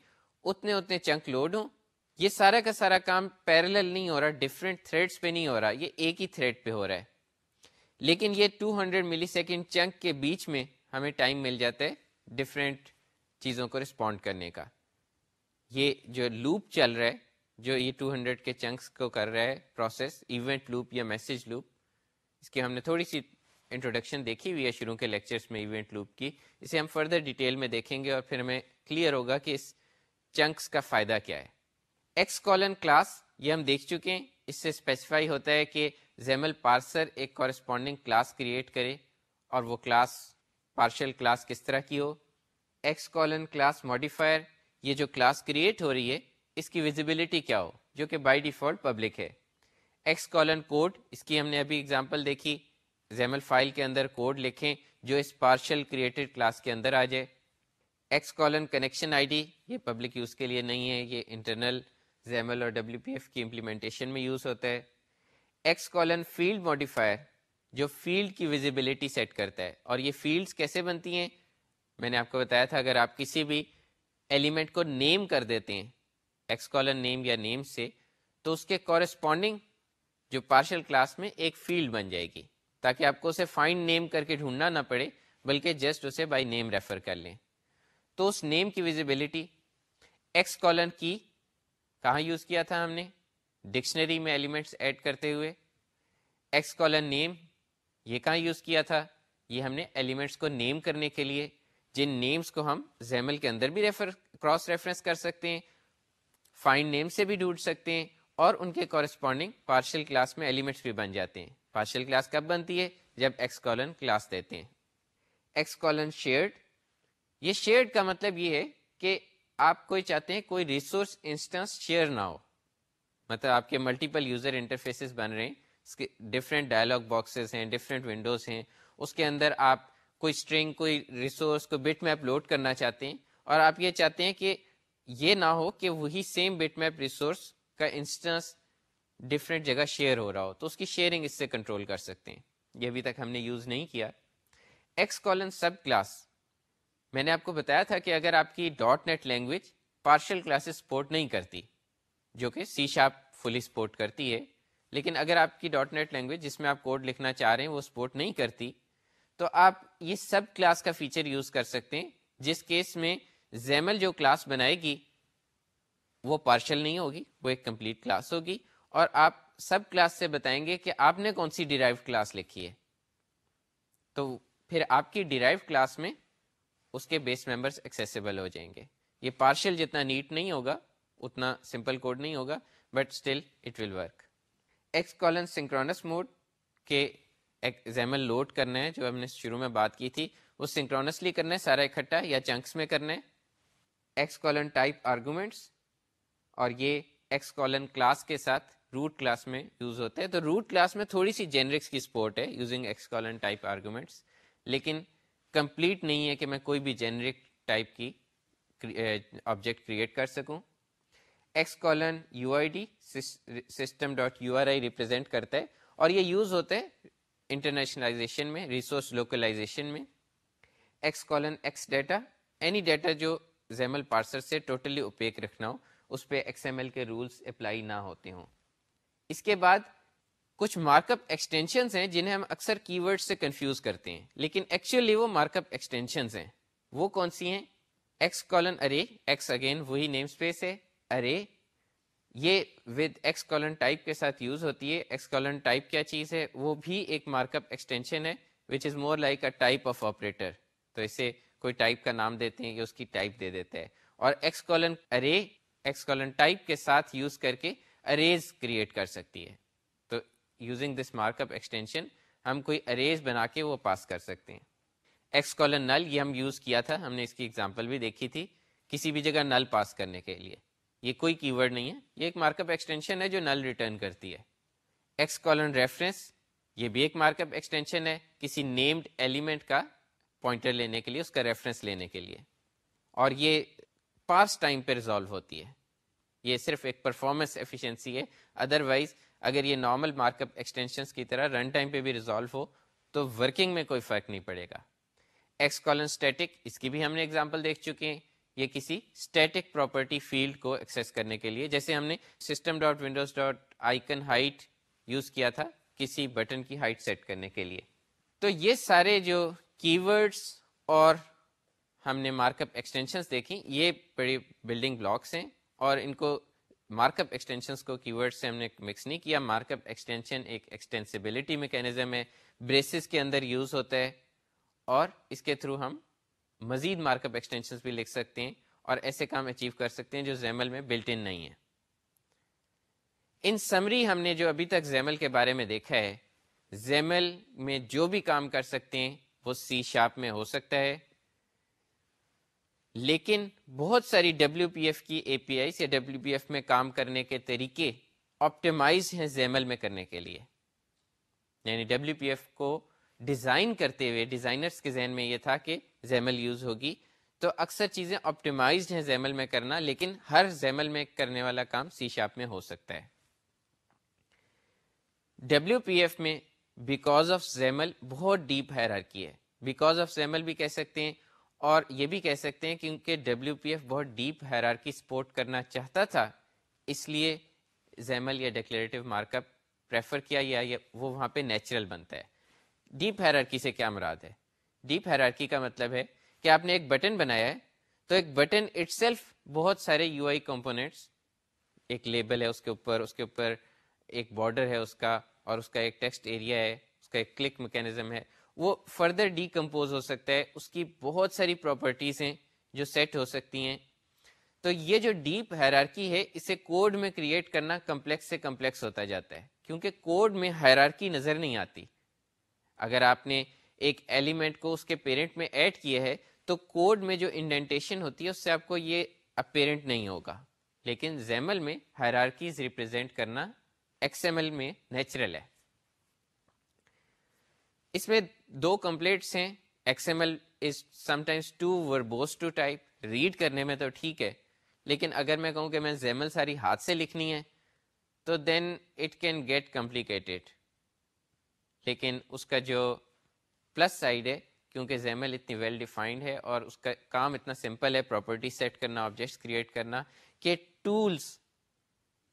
اتنے اتنے چنک لوڈ ہوں۔ یہ سارا کا سارا کام پیرل نہیں ہو رہا ڈفرینٹ تھریڈس پہ نہیں ہو رہا، یہ ایک ہی تھریڈ پہ ہو رہا ہے۔ لیکن یہ 200 ملی سیکنڈ چنک کے بیچ میں ہمیں ٹائم مل جاتا ہے ڈفرینٹ چیزوں کو رسپونڈ کرنے کا۔ یہ جو لوپ چل رہا ہے، جو یہ 200 کے چنکس کو کر رہا ہے پروسیس ایونٹ لوپ یا میسج لوپ اس کی ہم نے تھوڑی سی انٹروڈکشن دیکھی ہوئی ہے شروع کے لیکچرز میں ایونٹ لوپ کی۔ اسے ہم فردر ڈیٹیل میں دیکھیں گے اور پھر ہمیں کلیئر ہوگا کہ اس چنکس کا فائدہ کیا ہے۔ ایکس کالن کلاس یہ ہم دیکھ چکے ہیں۔ اس سے اسپیسیفائی ہوتا ہے کہ زیمل پارسر ایک کورسپونڈنگ کلاس کریٹ کرے اور وہ کلاس پارشل کلاس کس طرح کی ہو۔ ایکس کالن کلاس ماڈیفائر یہ جو کلاس کریٹ ہو رہی ہے، اس کی ویزیبلٹی کیا ہو، جو کہ بائی ڈیفالٹ پبلک ہے۔ ایکس کالن کوڈ اس کی ہم نے ابھی اگزامپل دیکھی زیمل فائل کے اندر کوڈ لکھیں جو اس پارشل کریٹڈ کلاس کے اندر آ جائے X colon connection I D یہ پبلک یوز کے لیے نہیں ہے یہ انٹرنل زیمل اور ڈبلیو پی ایف کی امپلیمنٹیشن میں یوز ہوتا ہے ایکس کالن فیلڈ ماڈیفائر جو فیلڈ کی ویزیبلٹی سیٹ کرتا ہے اور یہ فیلڈس کیسے بنتی ہیں میں نے آپ کو بتایا تھا اگر آپ کسی بھی ایلیمنٹ کو نیم کر دیتے ہیں ایکس کالن نیم یا نیم سے تو اس کے کورسپونڈنگ جو پارشل کلاس میں ایک فیلڈ بن جائے گی، تاکہ آپ کو اسے فائنڈ نیم کر کے ڈھونڈنا نہ پڑے، بلکہ جسٹ اسے بائی نیم ریفر کر لیں۔ تو اس نیم کی ویزیبلٹی ایکس کالن کی کہاں یوز کیا تھا ہم نے؟ ڈکشنری میں ایلیمنٹس ایڈ کرتے ہوئے۔ ایکس کالن نیم یہ کہاں یوز کیا تھا؟ یہ ہم نے ایلیمنٹس کو نیم کرنے کے لیے، جن نیمز کو ہم زیمل کے اندر بھی ریفر کراس ریفرنس کر سکتے ہیں فائن نیم سے بھی ڈھونڈ سکتے ہیں۔ اور ان کے کورسپونڈنگ پارشل کلاس میں ایلیمنٹس بھی بن جاتے ہیں۔ پارشل کلاس کب بنتی ہے؟ جب ایکس کالن کلاس دیتے ہیں۔ ایکس کالن شیئرڈ یہ شیئرڈ کا مطلب یہ ہے کہ آپ کوئی چاہتے ہیں کوئی ریسورس انسٹنس شیئر نہ ہو۔ مطلب آپ کے ملٹیپل یوزر انٹرفیسز بن رہے ہیں۔ ڈفرینٹ ڈائلاگ باکسز ہیں ڈفرینٹ ونڈوز ہیں۔ اس کے اندر آپ کوئی اسٹرنگ کوئی ریسورس کو بٹ میپ لوڈ کرنا چاہتے ہیں۔ اور آپ یہ چاہتے ہیں کہ یہ نہ ہو کہ وہی سیم بٹ میپ ریسورس کا انسٹنس ڈفرینٹ جگہ شیئر ہو رہا ہو، تو اس کی شیئرنگ اس سے کنٹرول کر سکتے ہیں۔ یہ ابھی تک ہم نے یوز نہیں کیا۔ ایکس کالن سب کلاس میں نے آپ کو بتایا تھا کہ اگر آپ کی dot net language partial classes support نہیں کرتی، جو کہ سی شاپ فلی سپورٹ کرتی ہے، لیکن اگر آپ کی ڈاٹ نیٹ لینگویج جس میں آپ کوڈ لکھنا چاہ رہے ہیں، وہ سپورٹ نہیں کرتی، تو آپ یہ سب کلاس کا فیچر یوز کر سکتے ہیں، جس کیس میں زیمل جو کلاس بنائے گی وہ پارشل نہیں ہوگی، وہ ایک کمپلیٹ کلاس ہوگی۔ اور آپ سب کلاس سے بتائیں گے کہ آپ نے کون سی ڈیرائیو کلاس لکھی ہے۔ تو پھر آپ کی ڈیرائیو کلاس میں اس کے بیس ممبرس ایکسیسیبل ہو جائیں گے۔ یہ پارشل جتنا نیٹ نہیں ہوگا، اتنا سمپل کوڈ نہیں ہوگا but still it will work X colon synchronous mode کے ایگزامل لوڈ کرنا ہے۔ جو ہم نے شروع میں بات کی تھی، وہ سنکرونسلی کرنا ہے، سارا اکٹھا یا چنکس میں کرنا ہے۔ ایکس کالن ٹائپ آرگومنٹس اور یہ ایکس کالن کلاس کے ساتھ روٹ کلاس میں یوز ہوتے ہیں۔ تو روٹ کلاس میں تھوڑی سی جینرکس کی سپورٹ ہے using X colon type arguments لیکن کمپلیٹ نہیں ہے کہ میں کوئی بھی جینرک ٹائپ کی آبجیکٹ کریٹ eh, کر سکوں۔ X colon U I D system dot U R I represent کرتا ہے۔ اور یہ یوز ہوتا ہے انٹرنیشنلائزیشن میں ریسورس لوکلائزیشن میں۔ X colon x data any data جو زیمل پارسر سے ٹوٹلی اوپیک رکھنا ہو۔ اس پہ ایکس ایم ایل کے رولس اپلائی نہ ہوتے ہوں۔ اس کے بعد کچھ مارک اپ ایکسٹینشنز ہیں جنہیں ہم اکثر کی ورڈ سے کنفیوز کرتے ہیں، لیکن ایکچولی وہ مارک اپ ایکسٹینشنز ہیں۔ وہ کون سی ہیں؟ X colon array x again وہی نیم اسپیس ہے ارے یہ ود ایکس کالن ٹائپ کے ساتھ یوز ہوتی ہے۔ ایکس کالن ٹائپ کیا چیز ہے؟ وہ بھی ایک مارک اپ ایکسٹینشن ہے which is more like a type of operator تو اسے کوئی ٹائپ کا نام دیتے ہیں یا اس کی ٹائپ دے دیتے ہیں۔ اور x colon array x colon type کے ساتھ یوز کر کے اریز کریٹ کر سکتی ہے۔ تو using this markup extension ہم کوئی اریز بنا کے وہ پاس کر سکتے ہیں۔ ایکس کالن نل یہ ہم یوز کیا تھا، ہم نے اس کی ایگزامپل بھی دیکھی تھی کسی بھی جگہ نل پاس کرنے کے لیے۔ یہ کوئی کی ورڈ نہیں ہے، یہ ایک مارک اپ ایکسٹینشن ہے جو نل ریٹرن کرتی ہے۔ ایکس کالن ریفرنس یہ بھی ایک مارک اپ ایکسٹینشن ہے، کسی نیمڈ ایلیمنٹ کا پوائنٹر لینے کے لیے، اس کا ریفرنس لینے کے لیے۔ اور یہ پاس ٹائم پہ ریزالو ہوتی ہے۔ یہ صرف ایک پرفارمنس ایفیشنسی ہے۔ ادر وائز اگر یہ نارمل مارک اپ ایکسٹینشن کی طرح رن ٹائم پہ بھی ریزالو ہو، تو ورکنگ میں کوئی فرق نہیں پڑے گا۔ ایکس کالن اسٹیٹک اس کی بھی ہم نے اگزامپل دیکھ چکے ہیں۔ یہ کسی اسٹیٹک پراپرٹی فیلڈ کو ایکسیس کرنے کے لیے، جیسے ہم نے system dot windows dot icon height use کیا تھا کسی بٹن کی ہائٹ سیٹ کرنے کے لیے۔ تو یہ سارے جو کی ورڈس اور ہم نے مارک اپ ایکسٹینشنس دیکھی یہ بڑی بلڈنگ بلاکس ہیں اور ان کو مارک اپ ایکسٹینشنس کو کی ورڈ سے ہم نے مکس نہیں کیا۔ مارک اپ ایکسٹینشن ایک ایکسٹینسبلٹی میکینزم ہے بریسز کے اندر یوز ہوتا ہے اور اس کے تھرو ہم مزید مارک اپ ایکسٹینشن بھی لکھ سکتے ہیں اور ایسے کام اچیو کر سکتے ہیں جو زیمل میں بلٹ ان نہیں ہے ان سمری ہم نے جو ابھی تک زیمل کے بارے میں دیکھا ہے زیمل میں جو بھی کام کر سکتے ہیں، وہ سی شاپ میں ہو سکتا ہے۔ لیکن بہت ساری ڈبلو پی ایف کی اے پی آئی یا ڈبلو پی ایف میں کام کرنے کے طریقے آپٹیمائز ہیں زیمل میں کرنے کے لیے۔ یعنی ڈبلو پی ایف کو ڈیزائن کرتے ہوئے ڈیزائنرز کے ذہن میں یہ تھا کہ زیمل یوز ہوگی۔ تو اکثر چیزیں آپٹیمائزڈ ہیں زیمل میں کرنا، لیکن ہر زیمل میں کرنے والا کام سی شاپ میں ہو سکتا ہے۔ ڈبلو پی ایف میں بیکاز آف زیمل بہت ڈیپ ہیرارکی ہے۔ بیکاز آف زیمل بھی کہہ سکتے ہیں اور یہ بھی کہہ سکتے ہیں کیونکہ ڈبلو پی ایف بہت ڈیپ ہیرارکی سپورٹ کرنا چاہتا تھا، اس لیے زیمل یا ڈیکلیریٹو مارک اپ پریفر کیا یا وہ وہاں پہ نیچرل بنتا ہے۔ ڈیپ ہیرارکی سے کیا مراد ہے؟ ڈیپ ہیرارکی کا مطلب ہے کہ آپ نے ایک بٹن بنایا ہے، تو ایک بٹن اٹ سیلف بہت سارے یو آئی کمپونیٹس ایک لیبل ہے اس کے اوپر، اس کے اوپر ایک بارڈر ہے اس کا، اور اس کا ایک ٹیکسٹ ایریا ہے، اس کا ایک کلک میکینزم ہے وہ فردر ڈی کمپوز ہو سکتا ہے، اس کی بہت ساری پراپرٹیز ہیں جو سیٹ ہو سکتی ہیں۔ تو یہ جو ڈیپ ہیرارکی ہے، اسے کوڈ میں کریٹ کرنا کمپلیکس سے کمپلیکس ہوتا جاتا ہے۔ کیونکہ کوڈ میں ہیرارکی نظر نہیں آتی۔ اگر آپ نے ایک ایلیمنٹ کو اس کے پیرنٹ میں ایڈ کیا ہے، تو کوڈ میں جو انڈینٹیشن ہوتی ہے، اس سے آپ کو یہ اپیرنٹ نہیں ہوگا۔ لیکن زیمل میں ہیرارکیز ریپرزینٹ کرنا ایکس ایم ایل میں نیچرل ہے۔ اس میں دو کمپلیٹس ہیں X M L is sometimes too verbose to type read کرنے میں تو ٹھیک ہے، لیکن اگر میں کہوں کہ میں زیمل ساری ہاتھ سے لکھنی ہے، تو then it can get complicated لیکن اس کا جو پلس سائڈ ہے، کیونکہ زیمل اتنی ویل ڈیفائنڈ ہے اور اس کا کام اتنا سمپل ہے پراپرٹی سیٹ کرنا آبجیکٹس کریٹ کرنا، کہ ٹولس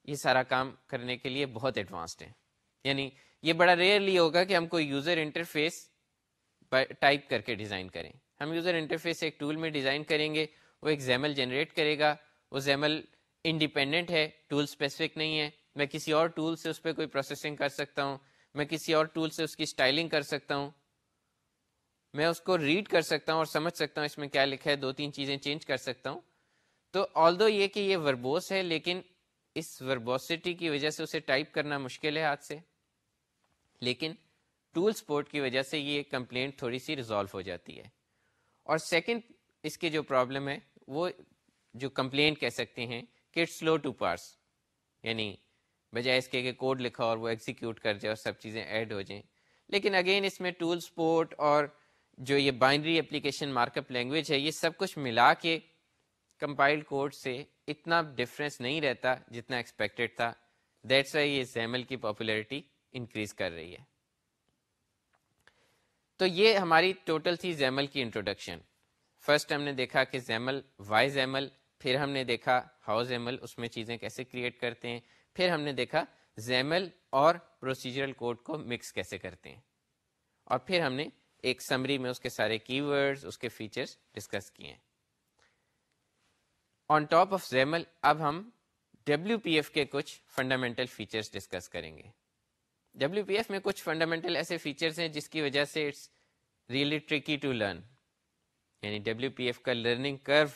یہ سارا کام کرنے کے لیے بہت ایڈوانسڈ ہیں۔ یعنی یہ بڑا ریئرلی ہوگا کہ ہم کوئی یوزر انٹرفیس ٹائپ کر کے ڈیزائن کریں۔ ہم یوزر انٹرفیس ایک ٹول میں ڈیزائن کریں گے، وہ ایک زیمل جنریٹ کرے گا۔ وہ زیمل انڈیپینڈنٹ ہے، ٹول اسپیسیفک نہیں ہے۔ میں کسی اور ٹول سے اس پہ کوئی پروسیسنگ کر سکتا ہوں۔ میں کسی اور ٹول سے اس کی اسٹائلنگ کر سکتا ہوں۔ میں اس کو ریڈ کر سکتا ہوں اور سمجھ سکتا ہوں اس میں کیا لکھا ہے، دو تین چیزیں چینج کر سکتا ہوں۔ تو آل دو یہ کہ یہ وربوس ہے، لیکن اس وربوسٹی کی وجہ سے اسے ٹائپ کرنا مشکل ہے ہاتھ سے۔ لیکن ٹول سپورٹ کی وجہ سے یہ کمپلینٹ تھوڑی سی ریزالو ہو جاتی ہے۔ اور سیکنڈ اس کے جو پرابلم ہے، وہ جو کمپلینٹ کہہ سکتے ہیں کہ اٹ سلو ٹو پارس۔ یعنی بجائے اس کے کہ کوڈ لکھا اور وہ ایگزیکیوٹ کر جائے اور سب چیزیں ایڈ ہو جائیں۔ لیکن اگین اس میں ٹول سپورٹ اور جو یہ binary application markup language ہے، یہ سب کچھ ملا کے کمپائلڈ کوڈ سے اتنا ڈفرینس نہیں رہتا جتنا ایکسپیکٹڈ تھا۔ دیٹس وائی یہ زیمل کی پاپولیرٹی انکریز کر رہی ہے۔ تو یہ ہماری ٹوٹل تھی زیمل کی انٹروڈکشن فرسٹ ہم نے دیکھا کہ زیمل وائی زیمل پھر ہم نے دیکھا ہاؤ زیمل اس میں چیزیں کیسے کریٹ کرتے ہیں، پھر ہم نے دیکھا زیمل اور پروسیجرل کوڈ کو مکس کیسے کرتے ہیں۔ اور پھر ہم نے ایک سمری میں اس کے سارے کی ورڈ اس کے فیچرز ڈسکس کیے ہیں۔ آن ٹاپ آف زیمل اب ہم ڈبلو پی ایف کے کچھ فنڈامنٹل فیچرز ڈسکس کریں گے۔ ڈبلو پی ایف میں کچھ فنڈامنٹل ایسے فیچرز ہیں جس کی وجہ سے it's really tricky to learn یعنی ڈبلو پی ایف کا لرننگ کرو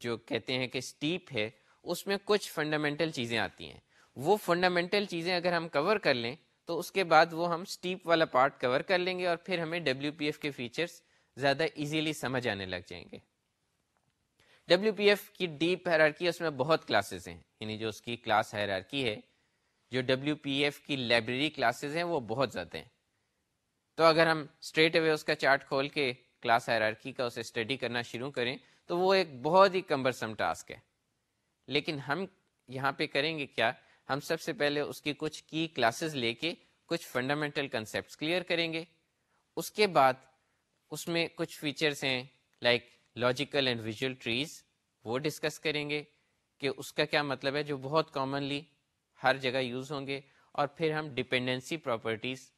جو کہتے ہیں کہ اسٹیپ ہے، اس میں کچھ فنڈامنٹل چیزیں آتی ہیں۔ وہ فنڈامنٹل چیزیں اگر ہم کور کر لیں، تو اس کے بعد وہ ہم اسٹیپ والا پارٹ کور کر لیں گے اور پھر ہمیں ڈبلو پی ایف کے فیچرس زیادہ ایزیلی سمجھ آنے لگ جائیں گے۔ ڈبلو پی ایف کی ڈیپ ہیرارکی اس میں بہت کلاسز ہیں یعنی جو اس کی کلاس ہیرارکی ہے جو ڈبلو پی ایف کی لائبریری کلاسز ہیں، وہ بہت زیادہ ہیں۔ تو اگر ہم اسٹریٹ اوے اس کا چارٹ کھول کے کلاس ہیرارکی کا اسے اسٹڈی کرنا شروع کریں، تو وہ ایک بہت ہی کمبرسم ٹاسک ہے۔ لیکن ہم یہاں پہ کریں گے کیا؟ ہم سب سے پہلے اس کی کچھ کی کلاسز لے کے کچھ فنڈامنٹل کنسیپٹس کلیئر کریں گے۔ اس کے بعد اس میں کچھ فیچرس ہیں like logical and visual trees وہ ڈسکس کریں گے کہ اس کا کیا مطلب ہے، جو بہت کامنلی ہر جگہ یوز ہوں گے اور پھر ہم ڈپینڈنسی پراپرٹیز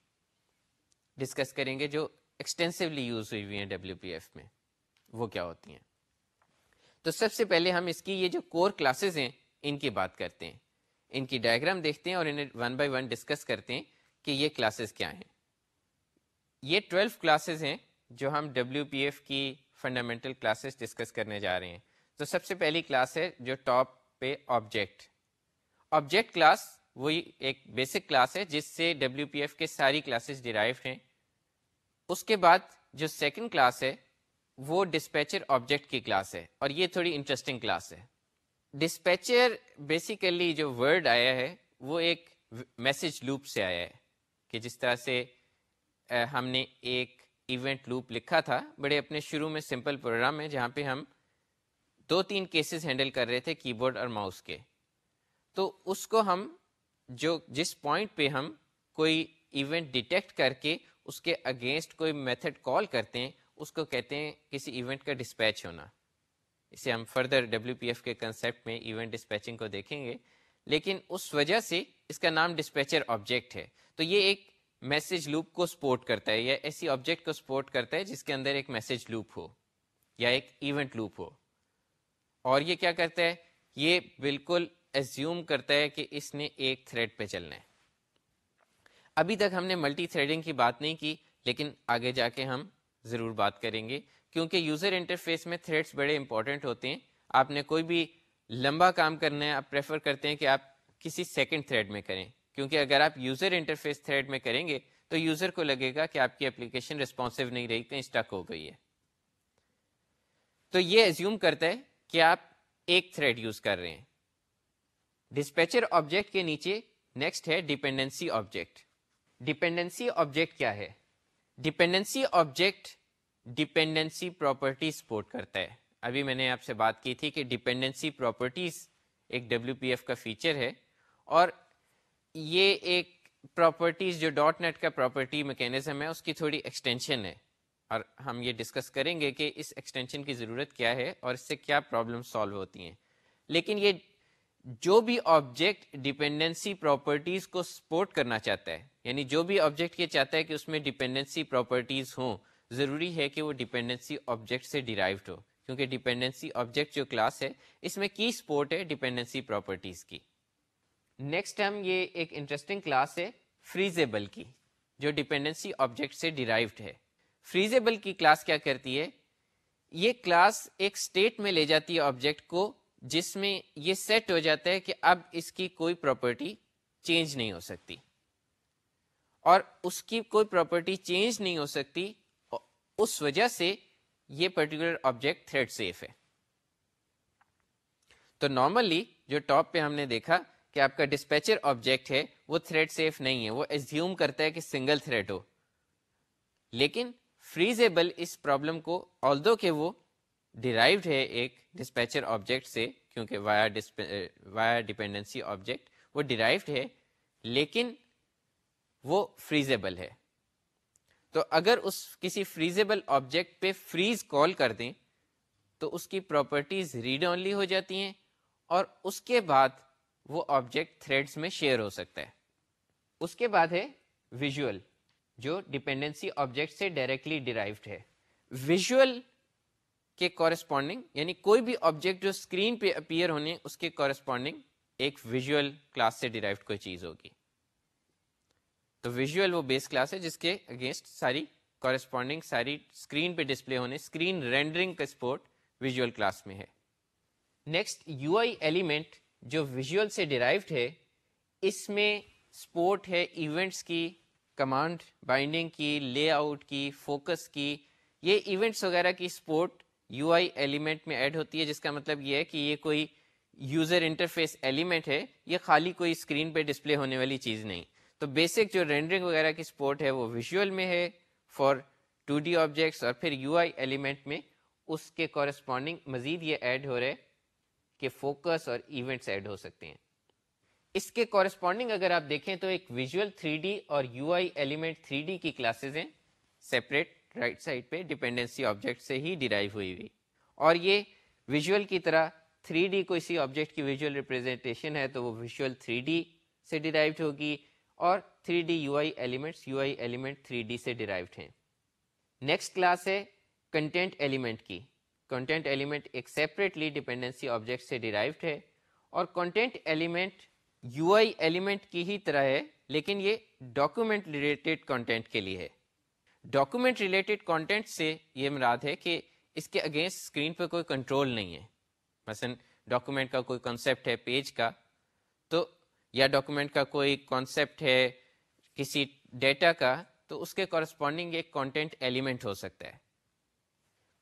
ڈسکس کریں گے جو ایکسٹینسولی یوز ہوئی ہوئی ہیں ڈبلیو پی ایف میں، وہ کیا ہوتی ہیں؟ تو سب سے پہلے ہم اس کی یہ جو کور کلاسز ہیں، ان کی بات کرتے ہیں۔ ان کی ڈائگرام دیکھتے ہیں اور انہیں ون بائی ون ڈسکس کرتے ہیں کہ یہ کلاسز کیا ہیں۔ یہ ٹویلو کلاسز ہیں جو ہم ڈبلیو پی ایف کی فنڈامنٹل کلاسز ڈسکس کرنے جا رہے ہیں۔ تو سب سے پہلی کلاس ہے جو ٹاپ پہ آبجیکٹ آبجیکٹ کلاس وہی ایک بیسک کلاس ہے، جس سے ڈبلیو پی ایف کے ساری کلاسز ڈیرائیوڈ ہیں۔ اس کے بعد جو سیکنڈ کلاس ہے، وہ ڈسپیچر آبجیکٹ کی کلاس ہے۔ اور یہ تھوڑی انٹرسٹنگ کلاس ہے۔ ڈسپیچر بیسیکلی جو ورڈ آیا ہے، وہ ایک میسج لوپ سے آیا ہے۔ کہ جس طرح سے ہم نے ایک ایونٹ لوپ لکھا تھا، بڑے اپنے شروع میں سمپل پروگرام ہے، جہاں پہ ہم دو تین کیسز ہینڈل کر رہے تھے کی بورڈ اور ماؤس کے۔ تو اس کو ہم جو جس پوائنٹ پہ ہم کوئی ایونٹ ڈیٹیکٹ کر کے اس کے اگینسٹ کوئی میتھڈ کال کرتے ہیں، اس کو کہتے ہیں کسی ایونٹ کا ڈسپیچ ہونا۔ اسے ہم فردر ڈبلو پی ایف کے کنسیپٹ میں ایونٹ ڈسپیچنگ کو دیکھیں گے۔ لیکن اس وجہ سے اس کا نام ڈسپیچر آبجیکٹ ہے۔ تو یہ ایک میسج لوپ کو سپورٹ کرتا ہے یا ایسی آبجیکٹ کو سپورٹ کرتا ہے جس کے اندر ایک میسج لوپ ہو یا ایک ایونٹ لوپ ہو۔ اور یہ کیا کرتا ہے؟ یہ بالکل ایزیوم کرتا ہے کہ اس نے ایک تھریڈ پہ چلنا ہے۔ ابھی تک ہم نے ملٹی تھریڈنگ کی بات نہیں کی، لیکن آگے جا کے ہم ضرور بات کریں گے۔ کیونکہ یوزر انٹرفیس میں تھریڈس بڑے امپورٹنٹ ہوتے ہیں۔ آپ نے کوئی بھی لمبا کام کرنا ہے، آپ پریفر کرتے ہیں کہ آپ کسی سیکنڈ تھریڈ میں کریں۔ کیونکہ اگر آپ یوزر انٹرفیس تھریڈ میں کریں گے، تو یوزر کو لگے گا کہ آپ کی اپلیکیشن ریسپانسو نہیں رہی، کہیں اسٹک ہو گئی ہے۔ تو یہ ایزیوم کرتا ہے کہ آپ ایک تھریڈ یوز کر رہے ہیں۔ ڈسپیچر آبجیکٹ کے نیچے نیکسٹ ہے ڈیپینڈنسی آبجیکٹ ڈیپینڈنسی آبجیکٹ کیا ہے؟ Dependency object dependency property support کرتا ہے۔ ابھی میں نے آپ سے بات کی تھی کہ ڈیپینڈنسی پراپرٹیز ایک ڈبلو پی ایف کا فیچر ہے اور یہ ایک پراپرٹیز جو. ڈاٹ نیٹ کا پراپرٹی میکینزم ہے، اس کی تھوڑی ایکسٹینشن ہے۔ اور ہم یہ ڈسکس کریں گے کہ اس ایکسٹینشن کی ضرورت کیا ہے اور اس سے کیا پرابلم سالو ہوتی ہیں۔ لیکن یہ جو بھی آبجیکٹ ڈیپینڈنسی پراپرٹیز کو سپورٹ کرنا چاہتا ہے یعنی جو بھی آبجیکٹ یہ چاہتا ہے کہ اس میں ڈیپینڈنسی پراپرٹیز ہوں، ضروری ہے کہ وہ ڈیپینڈنسی آبجیکٹ سے ڈیرائیوڈ ہو، کیونکہ ڈیپینڈنسی آبجیکٹ جو کلاس ہے، اس میں کی سپورٹ ہے ڈیپینڈنسی پراپرٹیز کی۔ نیکسٹ ہم یہ ایک انٹرسٹنگ کلاس ہے فریزیبل کی، جو ڈیپینڈنسی آبجیکٹ سے ڈیرائیوڈ ہے۔ فریزیبل کی کلاس کیا کرتی ہے؟ یہ کلاس ایک اسٹیٹ میں لے جاتی ہے آبجیکٹ کو جس میں یہ سیٹ ہو جاتا ہے کہ اب اس کی کوئی پراپرٹی چینج نہیں ہو سکتی۔ اور اس کی کوئی پراپرٹی چینج نہیں ہو سکتی، اس وجہ سے یہ پرٹیکولر آبجیکٹ تھریڈ سیف ہے۔ تو نارملی جو ٹاپ پہ ہم نے دیکھا کہ آپ کا ڈسپیچر آبجیکٹ ہے، وہ تھریڈ سیف نہیں ہے، وہ ایزیوم کرتا ہے کہ سنگل تھریڈ ہو۔ لیکن فریزیبل اس پرابلم کو آل دو کہ وہ ڈیرائیوڈ ہے ایک ڈسپیچر آبجیکٹ سے، کیونکہ وایا وایا ڈیپینڈنسی آبجیکٹ وہ ڈیرائیوڈ ہے، لیکن وہ فریزیبل ہے۔ تو اگر اس کسی فریزیبل آبجیکٹ پہ فریز کال کر دیں، تو اس کی پراپرٹیز ریڈ اونلی ہو جاتی ہیں اور اس کے بعد وہ آبجیکٹ تھریڈس میں شیئر ہو سکتا ہے۔ اس کے بعد ہے ویژول جو ڈپینڈنسی آبجیکٹ سے ڈائریکٹلی ڈیرائیوڈ ہے۔ ویژول کے کورسپونڈنگ یعنی کوئی بھی آبجیکٹ جو اسکرین پہ اپیئر ہونے، اس کے کورسپونڈنگ ایک ویژول کلاس سے ڈیرائیوڈ کوئی چیز ہوگی۔ تو ویژول وہ بیس کلاس ہے جس کے اگینسٹ ساری کورسپونڈنگ ساری اسکرین پہ ڈسپلے ہونے اسکرین رینڈرنگ کا سپورٹ ویژول کلاس میں ہے۔ نیکسٹ یو آئی ایلیمنٹ جو ویژول سے ڈیرائیوڈ ہے، اس میں سپورٹ ہے ایونٹس کی کمانڈ بائنڈنگ کی لے آؤٹ کی فوکس کی، یہ ایونٹس وغیرہ کی سپورٹ یو آئی ایلیمنٹ میں ایڈ ہوتی ہے، جس کا مطلب یہ ہے کہ یہ کوئی یوزر انٹرفیس ایلیمنٹ ہے، یہ خالی کوئی اسکرین پہ ڈسپلے ہونے والی چیز نہیں۔ تو بیسک جو رینڈرنگ وغیرہ کی سپورٹ ہے، وہ ویژول میں ہے فار ٹو ڈی آبجیکٹس اور پھر یو آئی ایلیمنٹ میں اس کے کورسپونڈنگ مزید یہ ایڈ ہو رہے کہ فوکس اور ایونٹس ایڈ ہو سکتے ہیں۔ اس کے کورسپونڈنگ اگر آپ دیکھیں تو ایک ویژول تھری ڈی اور U I element three D کی کلاسز ہیں سیپریٹ رائٹ سائڈ پہ ڈپینڈنسی آبجیکٹ سے ہی ڈیرائیو ہوئی ہوئی اور یہ ویژول کی طرح تھری ڈی کوئی سی آبجیکٹ کی ویژول ریپرزینٹیشن ہے تو وہ ویژول تھری ڈی سے ڈیرائیوڈ ہوگی اور three D U I elements U I element three سے ڈیرائیوڈ ہیں نیکسٹ کلاس ہے کنٹینٹ ایلیمنٹ کی کنٹینٹ ایلیمنٹ ایک سیپریٹلی ڈپینڈنسی آبجیکٹ سے ڈیرائیوڈ ہے اور content element U I element کی ہی طرح ہے لیکن یہ ڈاکومنٹ ریلیٹڈ کانٹینٹ کے لیے ہے ڈاکومنٹ ریلیٹڈ کانٹینٹ سے یہ مراد ہے کہ اس کے اگینسٹ اسکرین پہ کوئی کنٹرول نہیں ہے۔ مثلا ڈاکومنٹ کا کوئی کنسیپٹ ہے پیج کا، تو یا ڈاکومنٹ کا کوئی کانسیپٹ ہے کسی ڈیٹا کا، تو اس کے کورسپونڈنگ ایک کانٹینٹ ایلیمنٹ ہو سکتا ہے۔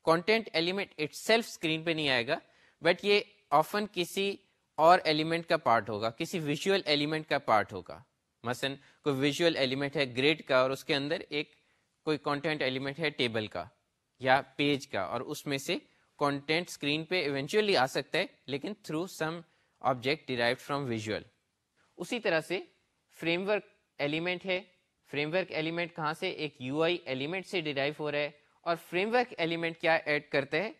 Content element itself screen پہ نہیں آئے گا بٹ یہ آفن کسی اور ایلیمنٹ کا پارٹ ہوگا، کسی ویژول ایلیمنٹ کا پارٹ ہوگا۔ مثلا کوئی ویژول ایلیمنٹ ہے گریڈ کا اور اس کے اندر ایک کوئی کانٹینٹ ایلیمنٹ ہے ٹیبل کا یا پیج کا اور اس میں سے کانٹینٹ اسکرین پہ ایونچولی آ سکتا ہے لیکن through some object derive from visual اسی طرح سے فریم ورک ایلیمنٹ ہے. فریم ورک ایلیمنٹ کہاں سے؟ ایک یو آئی ایلیمنٹ سے ڈیرائیو ہو رہا ہے. اور فریم ورک ایلیمنٹ کیا ایڈ کرتا ہے؟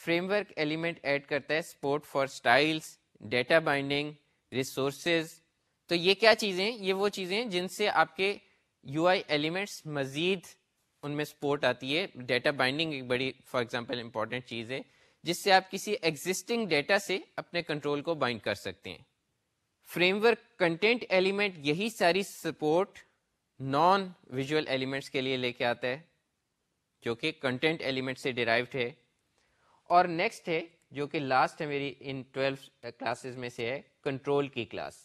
فریم ورک ایلیمنٹ ایڈ کرتا ہے support for styles data binding resources تو یہ کیا چیزیں ہیں؟ یہ وہ چیزیں ہیں جن سے آپ کے یو آئی ایلیمنٹس مزید ان میں سپورٹ آتی ہے. ڈیٹا بائنڈنگ ایک بڑی فار ایگزامپل امپورٹنٹ چیز ہے، جس سے آپ کسی ایگزٹنگ ڈیٹا سے اپنے کنٹرول کو بائنڈ کر سکتے ہیں. فریم ورک کنٹینٹ ایلیمنٹ یہی ساری سپورٹ نان ویژول ایلیمنٹس کے لیے لے کے آتا ہے، جو کہ کنٹینٹ ایلیمنٹ سے ڈیرائیوڈ ہے. اور نیکسٹ ہے، جو کہ لاسٹ ہے میری ان ٹویلو کلاسز میں سے ہے کنٹرول کی کلاس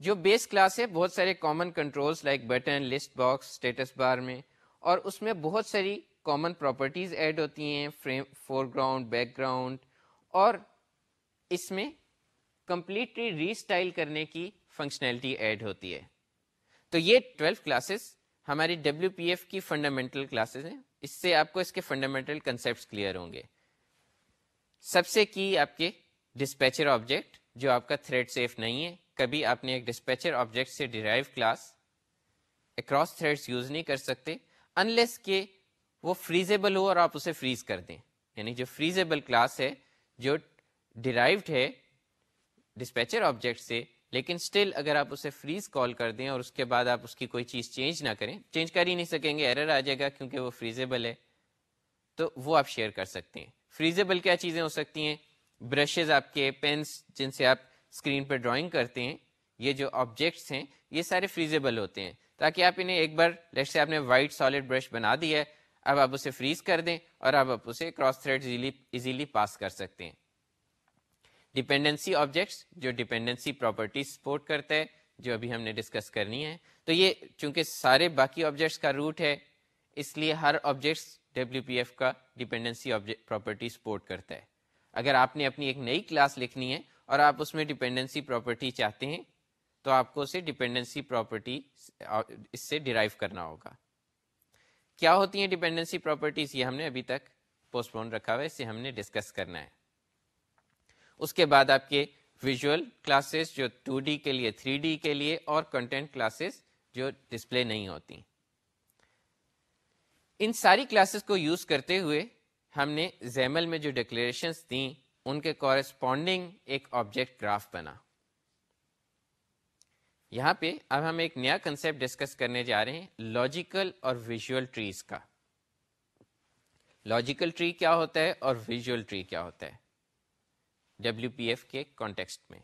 جو بیس کلاس ہے، بہت سارے common controls like button list box status bar میں اور اس میں بہت ساری کامن پراپرٹیز ایڈ ہوتی ہیں frame foreground background اور اس میں کمپلیٹلی ری اسٹائل کرنے کی فنکشنلٹی ایڈ ہوتی ہے۔ تو یہ ٹویلو کلاسز ہماری ڈبلو پی ایف کی فنڈامنٹل کلاسز ہیں۔ اس سے آپ کو اس کے فنڈامنٹل کنسیپٹس کلیئر ہوں گے۔ سب سے کی آپ کے ڈسپیچر آبجیکٹ جو آپ کا تھریڈ سیف نہیں ہے۔ کبھی آپ نے ایک ڈسپیچر آبجیکٹ سے derive class across threads use نہیں کر سکتے۔ انلیس کہ وہ فریزیبل ہو اور آپ اسے فریز کر دیں۔ یعنی جو فریزیبل کلاس ہے، جو ڈیرائیوڈ ہے ڈسپیچر آبجیکٹ سے، لیکن اسٹل اگر آپ اسے فریز کال کر دیں اور اس کے بعد آپ اس کی کوئی چیز چینج نہ کریں چینج کر ہی نہیں سکیں گے ایرر آ جائے گا کیونکہ وہ فریزیبل ہے۔ تو وہ آپ شیئر کر سکتے ہیں۔ فریزیبل کیا چیزیں ہو سکتی ہیں؟ برشز آپ کے پینس جن سے آپ اسکرین پہ ڈرائنگ کرتے ہیں، یہ جو آبجیکٹس ہیں، یہ سارے فریزیبل ہوتے ہیں۔ تاکہ آپ انہیں ایک بار لیٹ سے آپ نے وائٹ سالڈ برش بنا دیا ہے، اب آپ اسے فریز کر دیں اور اب آپ اسے کراس تھریڈ ایزیلی پاس کر سکتے ہیں۔ ڈپینڈنسی آبجیکٹس جو ڈپینڈنسی پراپرٹی سپورٹ کرتا ہے، جو ابھی ہم نے ڈسکس کرنی ہے۔ تو یہ چونکہ سارے باقی آبجیکٹس کا روٹ ہے، اس لیے ہر آبجیکٹس ڈبلو پی ایف کا ڈپینڈنسی پراپرٹی سپورٹ کرتا ہے۔ اگر آپ نے اپنی ایک نئی کلاس لکھنی ہے اور آپ اس میں ڈپینڈنسی پراپرٹی چاہتے ہیں تو آپ کو اسے ڈپینڈنسی پراپرٹی اس سے ڈرائیو کرنا ہوگا۔ کیا ہوتی ہیں ڈپینڈنسی پراپرٹیز یہ ہم نے ابھی تک پوسٹ پون رکھا ہوا ہے اسے ہم نے ڈسکس کرنا ہے۔ اس کے بعد آپ کے ویژول کلاسز جو ٹو ڈی کے لیے تھری ڈی کے لیے اور کنٹینٹ کلاسز جو ڈسپلے نہیں ہوتی۔ ان ساری کلاسز کو یوز کرتے ہوئے ہم نے زیمل میں جو ڈکلیریشنس دیں، ان کے کورسپونڈنگ ایک آبجیکٹ گراف بنا۔ یہاں پہ اب ہم ایک نیا کنسپٹ ڈسکس کرنے جا رہے ہیں لاجیکل اور ویژول ٹریز کا۔ لاجیکل ٹری کیا ہوتا ہے اور ویژول ٹری کیا ہوتا ہے؟ ڈبلو پی ایف کے کانٹیکسٹ میں۔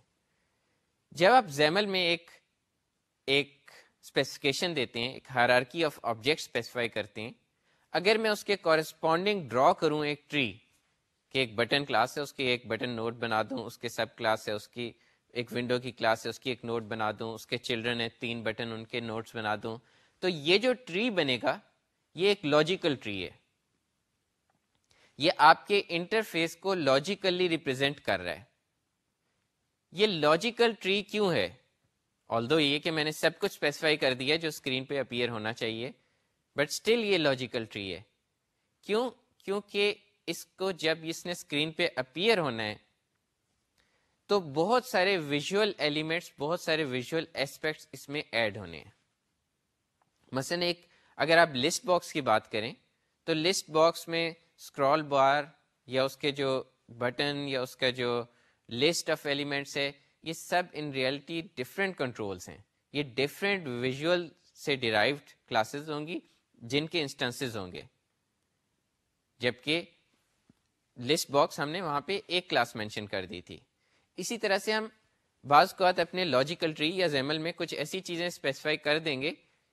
جب آپ زیمل میں ایک ایک اسپیسیفکیشن دیتے ہیں، ایک ہرارکی آف آبجیکٹ اسپیسیفائی کرتے ہیں، اگر میں اس کے کورسپونڈنگ ڈرا کروں ایک ٹری کہ ایک بٹن کلاس ہے، اس کی ایک بٹن نوٹ بنا دوں، اس کے سب کلاس ہے، اس کی ایک ونڈو کی کلاس ہے، اس کی ایک نوٹ بنا دوں، اس کے چلڈرن ہے تین بٹن ان کے نوٹس بنا دوں۔ تو یہ جو ٹری بنے گا، یہ ایک لاجیکل ٹری ہے۔ یہ آپ کے انٹرفیس کو لاجیکلی ریپرزینٹ کر رہا ہے۔ یہ لاجیکل ٹری کیوں ہے؟ آل دو یہ کہ میں نے سب کچھ اسپیسیفائی کر دیا جو اسکرین پہ اپیئر ہونا چاہیے بٹ اسٹل یہ لاجیکل ٹری ہے۔ کیوں؟ کیونکہ اس کو جب اس نے اسکرین پہ اپیئر ہونا ہے تو بہت سارے ویژول ایلیمنٹس بہت سارے ویژول ایسپیکٹس اس میں ایڈ ہونے ہیں۔ مثلا ایک، اگر آپ لسٹ باکس کی بات کریں، تو لسٹ باکس میں اسکرال بار یا اس کے جو بٹن یا اس کا جو لسٹ آف ایلیمنٹس ہے، یہ سب ان ریئلٹی ڈفرینٹ کنٹرولس ہیں۔ یہ ڈفرینٹ ویژول سے ڈیرائیوڈ کلاسز ہوں گی، جن کے انسٹنسز ہوں گے۔ جبکہ لسٹ باکس ہم نے وہاں پہ ایک کلاس مینشن کر دی تھی۔ اسی طرح سے ہم بعض اوقات اپنے لاجیکل ٹری یا زیمل میں کچھ ایسی چیزیں اسپیسیفائی کر دیں گے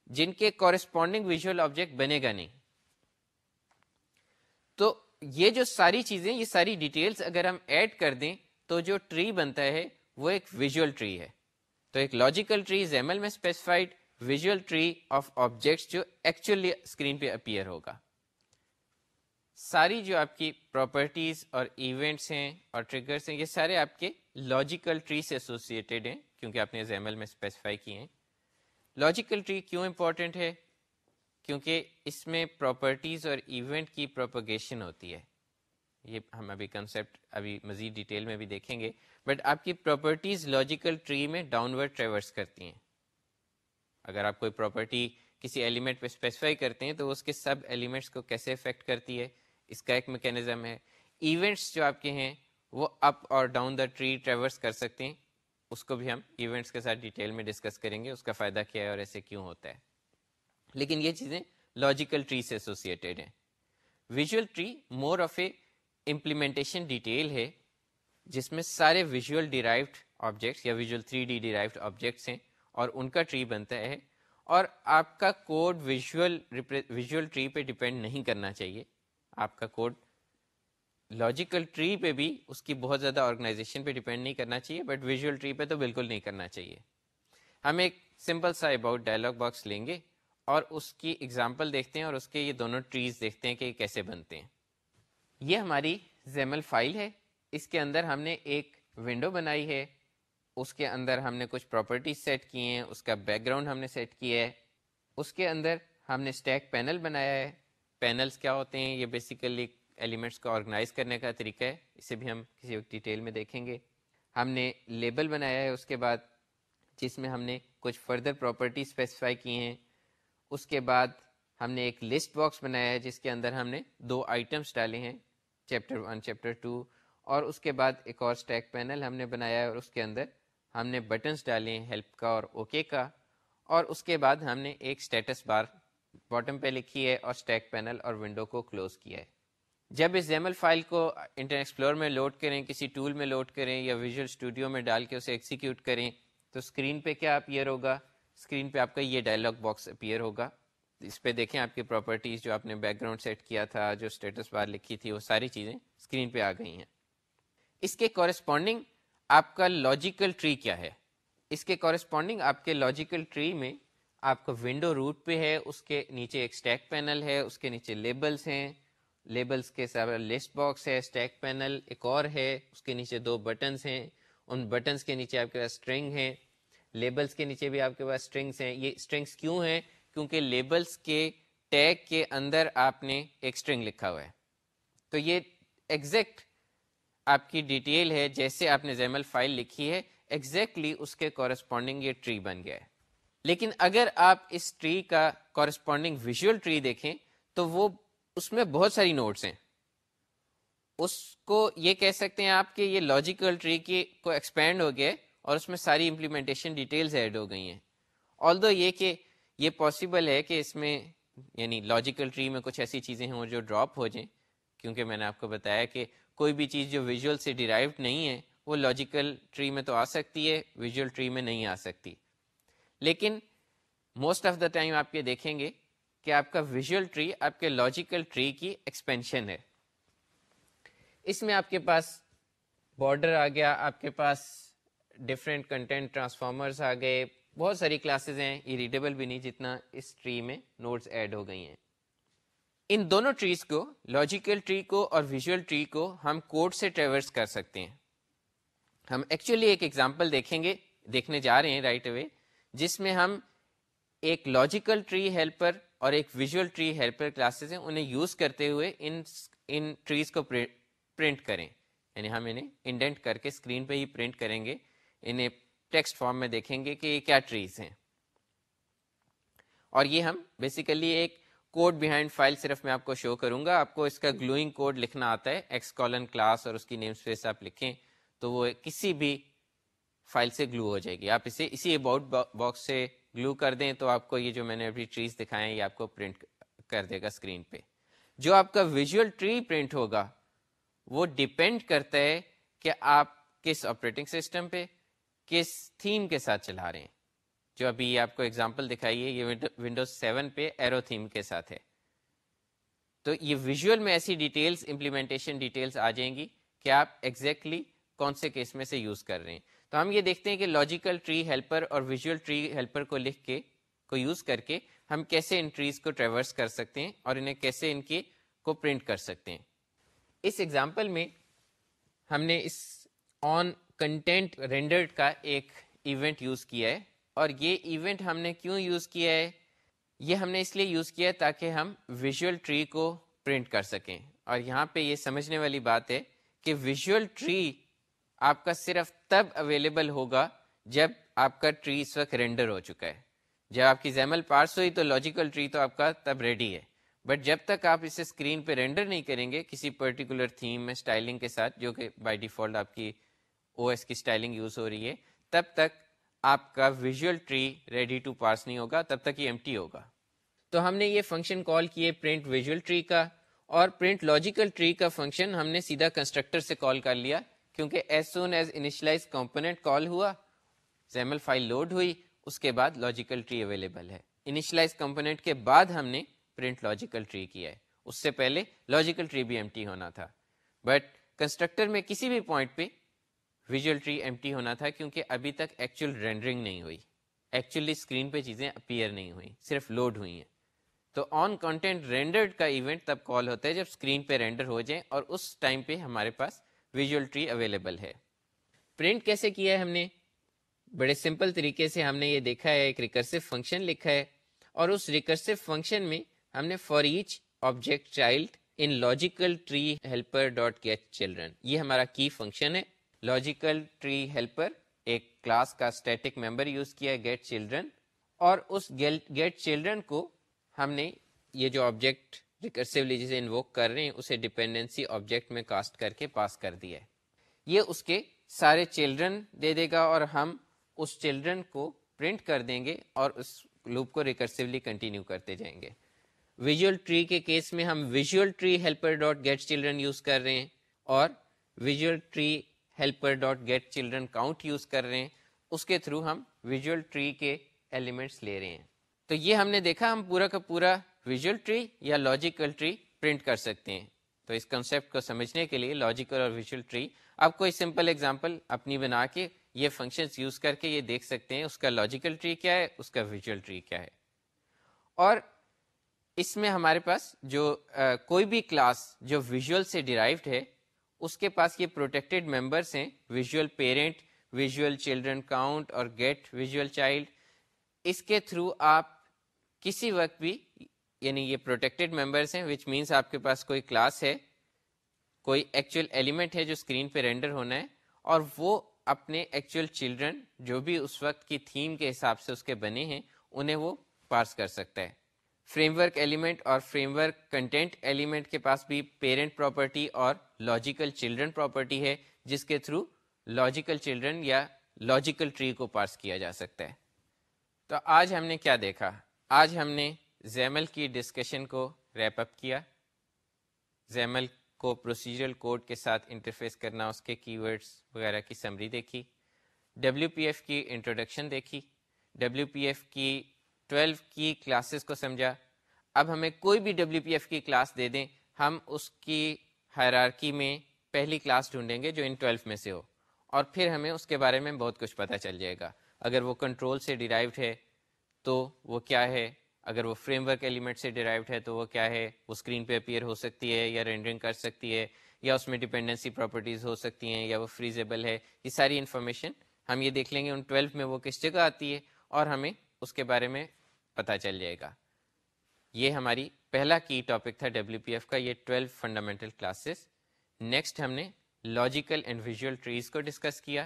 جن کے کورسپونڈنگ ویژول آبجیکٹ بنے گا نہیں۔ تو یہ جو ساری چیزیں، یہ ساری ڈیٹیلز اگر ہم ایڈ کر دیں تو جو ٹری بنتا ہے، وہ ایک ویژول ٹری ہے۔ تو ایک لاجیکل ٹری زیمل میں specified visual tree of objects جو ایکچولی اسکرین پہ اپیئر ہوگا۔ ساری جو آپ کی پراپرٹیز اور ایونٹس ہیں اور ٹریگرس ہیں، یہ سارے آپ کے لاجیکل ٹری سے ایسوسیٹیڈ ہیں، کیونکہ آپ نے زیمل میں اسپیسیفائی کیے ہیں۔ لاجیکل ٹری کیوں امپورٹنٹ ہے؟ کیونکہ اس میں پراپرٹیز اور ایونٹ کی پروپگیشن ہوتی ہے۔ یہ ہم ابھی کنسیپٹ ابھی مزید ڈیٹیل میں بھی دیکھیں گے۔ بٹ آپ کی پراپرٹیز لاجیکل ٹری میں ڈاؤن ورڈ ٹریورس کرتی ہیں۔ اگر آپ کوئی پراپرٹی کسی ایلیمنٹ پہ اسپیسیفائی کرتے ہیں، تو اس کے سب ایلیمنٹس کو کیسے افیکٹ کرتی ہے؟ اس کا ایک میکینزم ہے۔ ایونٹس جو آپ کے ہیں، وہ اپ اور ڈاؤن دا ٹری ٹریورس کر سکتے ہیں۔ اس کو بھی ہم ایونٹس کے ساتھ ڈیٹیل میں ڈسکس کریں گے۔ اس کا فائدہ کیا ہے اور ایسے کیوں ہوتا ہے۔ لیکن یہ چیزیں لاجیکل ٹری سے ایسوسیٹیڈ ہیں۔ Visual tree more of a implementation detail ہے، جس میں سارے ویژول ڈیرائیوڈ آبجیکٹس یا visual three D derived objects ہیں اور ان کا ٹری بنتا ہے۔ اور آپ کا کوڈ ویژول ویژول ٹری پہ ڈپینڈ نہیں کرنا چاہیے۔ آپ کا کوڈ لاجیکل ٹری پہ بھی اس کی بہت زیادہ آرگنائزیشن پہ ڈپینڈ نہیں کرنا چاہیے بٹ ویژول ٹری پہ تو بالکل نہیں کرنا چاہیے۔ ہم ایک سمپل سا اباؤٹ ڈائلاگ باکس لیں گے اور اس کی اگزامپل دیکھتے ہیں اور اس کے یہ دونوں ٹریز دیکھتے ہیں کہ کیسے بنتے ہیں۔ یہ ہماری زیمل فائل ہے۔ اس کے اندر ہم نے ایک ونڈو بنائی ہے۔ اس کے اندر ہم نے کچھ پراپرٹیز سیٹ کی ہیں۔ اس کا بیک گراؤنڈ ہم نے سیٹ کیا ہے۔ اس کے اندر ہم نے اسٹیک پینل بنایا ہے۔ پینلس کیا ہوتے ہیں، یہ بیسیکلی ایلیمنٹس کو آرگنائز کرنے کا طریقہ ہے، اسے بھی ہم کسی وقت ڈیٹیل میں دیکھیں گے۔ ہم نے لیبل بنایا ہے، اس کے بعد جس میں ہم نے کچھ فردر پراپرٹی اسپیسیفائی کی ہیں۔ اس کے بعد ہم نے ایک لسٹ باکس بنایا ہے، جس کے اندر ہم نے دو آئٹمس ڈالے ہیں چیپٹر ون چیپٹر ٹو اور اس کے بعد ایک اور اسٹیک پینل ہم نے بنایا ہے، اور اس کے اندر ہم نے بٹنس ڈالے ہیں ہیلپ کا اور اوکے okay کا۔ اور اس کے بعد ہم نے ایک اسٹیٹس بار باٹم پہ لکھی ہے اور اسٹیک پینل اور ونڈو کو کلوز کیا ہے۔ جب اس زیمل فائل کو انٹر ایکسپلور میں لوڈ کریں، کسی ٹول میں لوڈ کریں یا ویژول اسٹوڈیو میں ڈال کے اسے ایکسیکیوٹ کریں، تو اسکرین پہ کیا اپیئر ہوگا؟ اسکرین پہ آپ کا یہ ڈائلاگ باکس اپیئر ہوگا۔ اس پہ دیکھیں آپ کی پراپرٹیز جو آپ نے بیک گراؤنڈ سیٹ کیا تھا، جو اسٹیٹس بار لکھی تھی، وہ ساری چیزیں اسکرین پہ آ گئی ہیں۔ اس کے کورسپونڈنگ آپ کا لاجیکل ٹری کیا ہے؟ اس کے کورسپونڈنگ آپ کے لاجیکل ٹری میں آپ کا ونڈو روٹ پہ ہے، اس کے نیچے ایک اسٹیک پینل ہے، اس کے نیچے لیبلس ہیں۔ لیبلس کے ساتھ لسٹ باکس ہے اسٹیک پینل ایک اور ہے، اس کے نیچے دو بٹنس ہیں۔ ان بٹنس کے نیچے آپ کے پاس اسٹرنگ ہیں۔ لیبلس کے نیچے بھی آپ کے پاس اسٹرنگس ہیں۔ یہ اسٹرنگس کیوں ہیں؟ کیونکہ لیبلس کے ٹیگ کے اندر آپ نے ایک اسٹرنگ لکھا ہوا ہے۔ تو یہ ایگزیکٹ آپ کی ڈیٹیل ہے، جیسے آپ نے زیمل فائل لکھی ہے ایگزیکٹلی اس کے کورسپونڈنگ یہ ٹری بن گیا ہے۔ لیکن اگر آپ اس ٹری کا کورسپونڈنگ ویژول ٹری دیکھیں، تو وہ اس میں بہت ساری نوٹس ہیں۔ اس کو یہ کہہ سکتے ہیں آپ کہ یہ لاجیکل ٹری کی کو ایکسپینڈ ہو گیا اور اس میں ساری امپلیمنٹیشن ڈیٹیلز ایڈ ہو گئی ہیں۔ آل دو یہ کہ یہ پاسبل ہے کہ اس میں یعنی لاجیکل ٹری میں کچھ ایسی چیزیں ہوں جو ڈراپ ہو جائیں، کیونکہ میں نے آپ کو بتایا کہ کوئی بھی چیز جو ویژول سے ڈیرائیوڈ نہیں ہے، وہ لاجیکل ٹری میں تو آ سکتی ہے ویژول ٹری میں نہیں آ سکتی۔ لیکن موسٹ آف دا ٹائم آپ یہ دیکھیں گے کہ آپ کا ویژول ٹری آپ کے لاجیکل ٹری کی ایکسپینشن ہے۔ اس میں آپ کے پاس بارڈر آ گیا، آپ کے پاس ڈفرینٹ کنٹینٹ ٹرانسفارمرس آ گئے۔ بہت ساری کلاسز ہیں یہ ریڈیبل بھی نہیں جتنا اس ٹری میں نوٹس ایڈ ہو گئی ہیں۔ ان دونوں ٹریز کو لاجیکل ٹری کو اور ویژول ٹری کو ہم کوڈ سے ٹریورس کر سکتے ہیں۔ ہم ایکچولی ایک ایگزامپل دیکھیں گے، دیکھنے جا رہے ہیں رائٹ اوے جس میں ہم ایک لاجیکل ٹری ہیلپر اور ایک ویژول ٹری ہیلپر کلاسز ہیں، انہیں یوز کرتے ہوئے ان ان ٹریز کو پرنٹ کریں۔ یعنی ہم انہیں انڈینٹ کر کے اسکرین پہ ہی پرنٹ کریں گے۔ انہیں ٹیکسٹ فارم میں دیکھیں گے کہ یہ کیا ٹریز ہیں۔ اور یہ ہم بیسیکلی ایک کوڈ بیہائنڈ فائل صرف میں آپ کو شو کروں گا۔ آپ کو اس کا گلوئنگ کوڈ لکھنا آتا ہے۔ ایکس کالن کلاس اور اس کی نیم اسپیس آپ لکھیں تو وہ کسی بھی فائل سے گلو ہو جائے گی۔ آپ اسے اسی اباؤٹ باکس سے گلو کر دیں تو آپ کو یہ جو میں نے ابھی ٹریز دکھائے ہیں، یہ آپ کو پرنٹ کر دے گا اسکرین پہ۔ جو آپ کا ویژول ٹری پرنٹ ہوگا، وہ ڈپینڈ کرتا ہے کہ آپ کس آپریٹنگ سسٹم پہ، کس تھیم کے ساتھ چلا رہے ہیں۔ جو ابھی آپ کو ایگزامپل دکھائی ہے، یہ ونڈوز سیون پہ ایرو تھیم کے ساتھ ہے۔ تو یہ ویژول میں ایسی ڈیٹیلز امپلیمنٹیشن ڈیٹیلز آ جائیں گی کہ آپ ایگزیکٹلی exactly کون سے کیس میں سے یوز کر رہے ہیں۔ تو ہم یہ دیکھتے ہیں کہ لاجیکل ٹری ہیلپر اور ویژول ٹری ہیلپر کو لکھ کے، کو یوز کر کے ہم کیسے ان ٹریز کو ٹریورس کر سکتے ہیں اور انہیں کیسے ان کے کو پرنٹ کر سکتے ہیں۔ اس ایگزامپل میں ہم نے اس آن کنٹینٹ رینڈرڈ کا ایک ایونٹ یوز کیا ہے۔ اور یہ ایونٹ ہم نے کیوں یوز کیا ہے؟ یہ ہم نے اس لیے یوز کیا ہے تاکہ ہم ویژول ٹری کو پرنٹ کر سکیں۔ اور یہاں پہ یہ سمجھنے والی بات ہے کہ ویژول ٹری آپ کا صرف تب اویلیبل ہوگا جب آپ کا ٹری اس وقت رینڈر ہو چکا ہے۔ جب آپ کی زیمل پارس ہوئی تو لاجیکل ٹری تو آپ کا تب ریڈی ہے۔ بٹ جب تک آپ اسے اسکرین پہ رینڈر نہیں کریں گے کسی پرٹیکولر تھیم میں اسٹائلنگ کے ساتھ، جو کہ بائی ڈیفالٹ آپ کی او ایس کی اسٹائلنگ یوز ہو رہی ہے، تب تک آپ کا visual tree ready to parse نہیں ہوگا، تب تک یہ ایم ہوگا۔ تو ہم نے یہ فنکشن کال کیے پرنٹ ویژول ٹری کا، اور پرنٹ لاجیکل ٹری کا فنکشن ہم نے سیدھا کنسٹرکٹر سے کال کر لیا۔ کیونکہ as soon as initialize component call ہوا زیمل فائل لوڈ ہوئی، اس کے بعد لاجیکل ٹری اویلیبل ہے۔ انیشلائز کمپونیٹ کے بعد ہم نے پرنٹ لاجیکل ٹری کیا ہے۔ اس سے پہلے لاجیکل ٹری بھی ایم ہونا تھا۔ بٹ کنسٹرکٹر میں کسی بھی پوائنٹ پہ ویژول ٹری ایم ہونا تھا کیونکہ ابھی تک ایکچوئل رینڈرنگ نہیں ہوئی۔ ایکچولی اسکرین پہ چیزیں اپیئر نہیں ہوئی صرف لوڈ ہوئی ہیں۔ تو آن کانٹینٹ رینڈرڈ کا ایونٹ تب کال ہوتا ہے جب اسکرین پہ رینڈر ہو جائیں اور اس ٹائم پہ ہمارے پاس ویژول ٹری اویلیبل ہے۔ پرنٹ کیسے کیا ہے ہم نے؟ بڑے سمپل طریقے سے ہم نے یہ دیکھا ہے، ایک ریکرسو فنکشن لکھا ہے اور اس ریکرسو فنکشن میں ہم نے for each object child in logical tree helper dot get children یہ ہمارا کی فنکشن ہے۔ لاجیکل ٹری ہیلپر ایک کلاس کا اسٹیٹک ممبر یوز کیا ہے گیٹ چلڈرن اور اس گیٹ چلڈرن کو ہم نے یہ جو آبجیکٹ ریکرسولی جسے انووک کر رہے ہیں، اسے ڈپینڈنسی آبجیکٹ میں کاسٹ کر کے پاس کر دیا ہے۔ یہ اس کے سارے چلڈرن دے دے گا اور ہم اس چلڈرن کو پرنٹ کر دیں گے اور اس لوپ کو ریکرسولی کنٹینیو کرتے جائیں گے۔ ویژول ٹری کے کیس میں ہم visual tree helper dot get children use کر رہے ہیں اور visual tree helper dot get children count use کر رہے ہیں۔ اس کے تھرو ہم ویژول ٹری کے ایلیمنٹس لے رہے ہیں۔ تو یہ ہم نے دیکھا، ہم پورا کا پورا ویژول ٹری یا لاجیکل ٹری پرنٹ کر سکتے ہیں۔ تو اس کنسیپٹ کو سمجھنے کے لیے لاجیکل اور ویژول ٹری آپ کو سمپل ایگزامپل اپنی بنا کے یہ فنکشن یوز کر کے یہ دیکھ سکتے ہیں۔ اس کا لاجیکل ٹری کیا ہے؟ اس کا ویژول ٹری کیا ہے؟ اور اس میں ہمارے پاس جو آ, کوئی بھی کلاس جو ویژول سے ڈیرائیوڈ ہے اس کے پاس یہ پروٹیکٹیڈ ممبرس ہیں۔ Visual parent visual children count اور گیٹ ویژول چائلڈ اس کے تھرو آپ کسی وقت بھی یعنی یہ پروٹیکٹیڈ ممبرس ہیں وچ مینس آپ کے پاس کوئی کلاس ہے، کوئی ایکچوئل ایلیمنٹ ہے جو اسکرین پہ رینڈر ہونا ہے، اور وہ اپنے ایکچوئل چلڈرن جو بھی اس وقت کی تھیم کے حساب سے اس کے بنے ہیں، انہیں وہ پارس کر سکتا ہے. فریم ورک ایلیمنٹ اور فریم ورک کنٹینٹ ایلیمنٹ کے پاس بھی پیرنٹ پراپرٹی اور لاجیکل چلڈرن پراپرٹی ہے، جس کے تھرو لاجیکل چلڈرن یا لاجیکل ٹری کو پارس کیا جا سکتا ہے. تو آج ہم نے کیا دیکھا؟ آج ہم نے زیمل کی ڈسکشن کو ریپ اپ کیا۔ زیمل کو پروسیجرل کوڈ کے ساتھ انٹرفیس کرنا، اس کے کی ورڈس وغیرہ کی سمری دیکھی۔ ڈبلیو پی ایف کی انٹروڈکشن دیکھی۔ ڈبلیو پی ایف کی ٹویلو کی کلاسز کو سمجھا۔ اب ہمیں کوئی بھی ڈبلیو پی ایف کی کلاس دے دیں، ہم اس کی حیرارکی میں پہلی کلاس ڈھونڈیں گے جو ان ٹویلو میں سے ہو۔ اور پھر ہمیں اس کے بارے میں بہت کچھ پتہ چل جائے گا۔ اگر وہ کنٹرول سے ڈیرائیوڈ ہے تو وہ کیا ہے؟ اگر وہ فریم ورک ایلیمنٹ سے ڈرائیوڈ ہے تو وہ کیا ہے؟ وہ اسکرین پہ اپیئر ہو سکتی ہے یا رینڈرنگ کر سکتی ہے یا اس میں ڈپینڈنسی پراپرٹیز ہو سکتی ہیں یا وہ فریزیبل ہے، یہ ساری انفارمیشن ہم یہ دیکھ لیں گے۔ ان ٹویلو میں وہ کس جگہ آتی ہے اور ہمیں اس کے بارے میں پتہ چل جائے گا۔ یہ ہماری پہلا کی ٹاپک تھا ڈبلیو پی ایف کا، یہ ٹویلو فنڈامنٹل کلاسز۔ نیکسٹ ہم نے لاجیکل اینڈ ویژول ٹریز کو ڈسکس کیا۔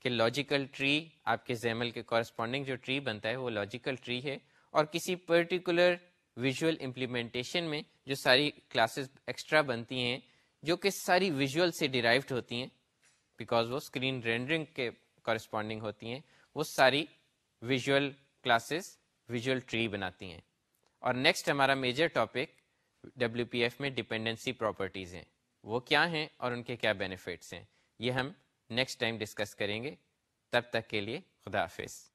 کہ لاجیکل ٹری، آپ کے زیمل کے کورسپونڈنگ جو ٹری بنتا ہے وہ لاجیکل ٹری ہے۔ اور کسی پرٹیکولر ویژول امپلیمنٹیشن میں جو ساری کلاسز ایکسٹرا بنتی ہیں، جو کہ ساری ویژول سے ڈیرائیوڈ ہوتی ہیں بیکاز وہ اسکرین رینڈرنگ کے کورسپونڈنگ ہوتی ہیں، وہ ساری ویژول کلاسز ویژول ٹری بناتی ہیں۔ اور نیکسٹ ہمارا major topic W P F میں ڈپینڈنسی پراپرٹیز ہیں۔ وہ کیا ہیں اور ان کے کیا بینیفٹس ہیں؟ یہ ہم نیکسٹ ٹائم ڈسکس کریں گے۔ تب تک کے لیے خدا حافظ۔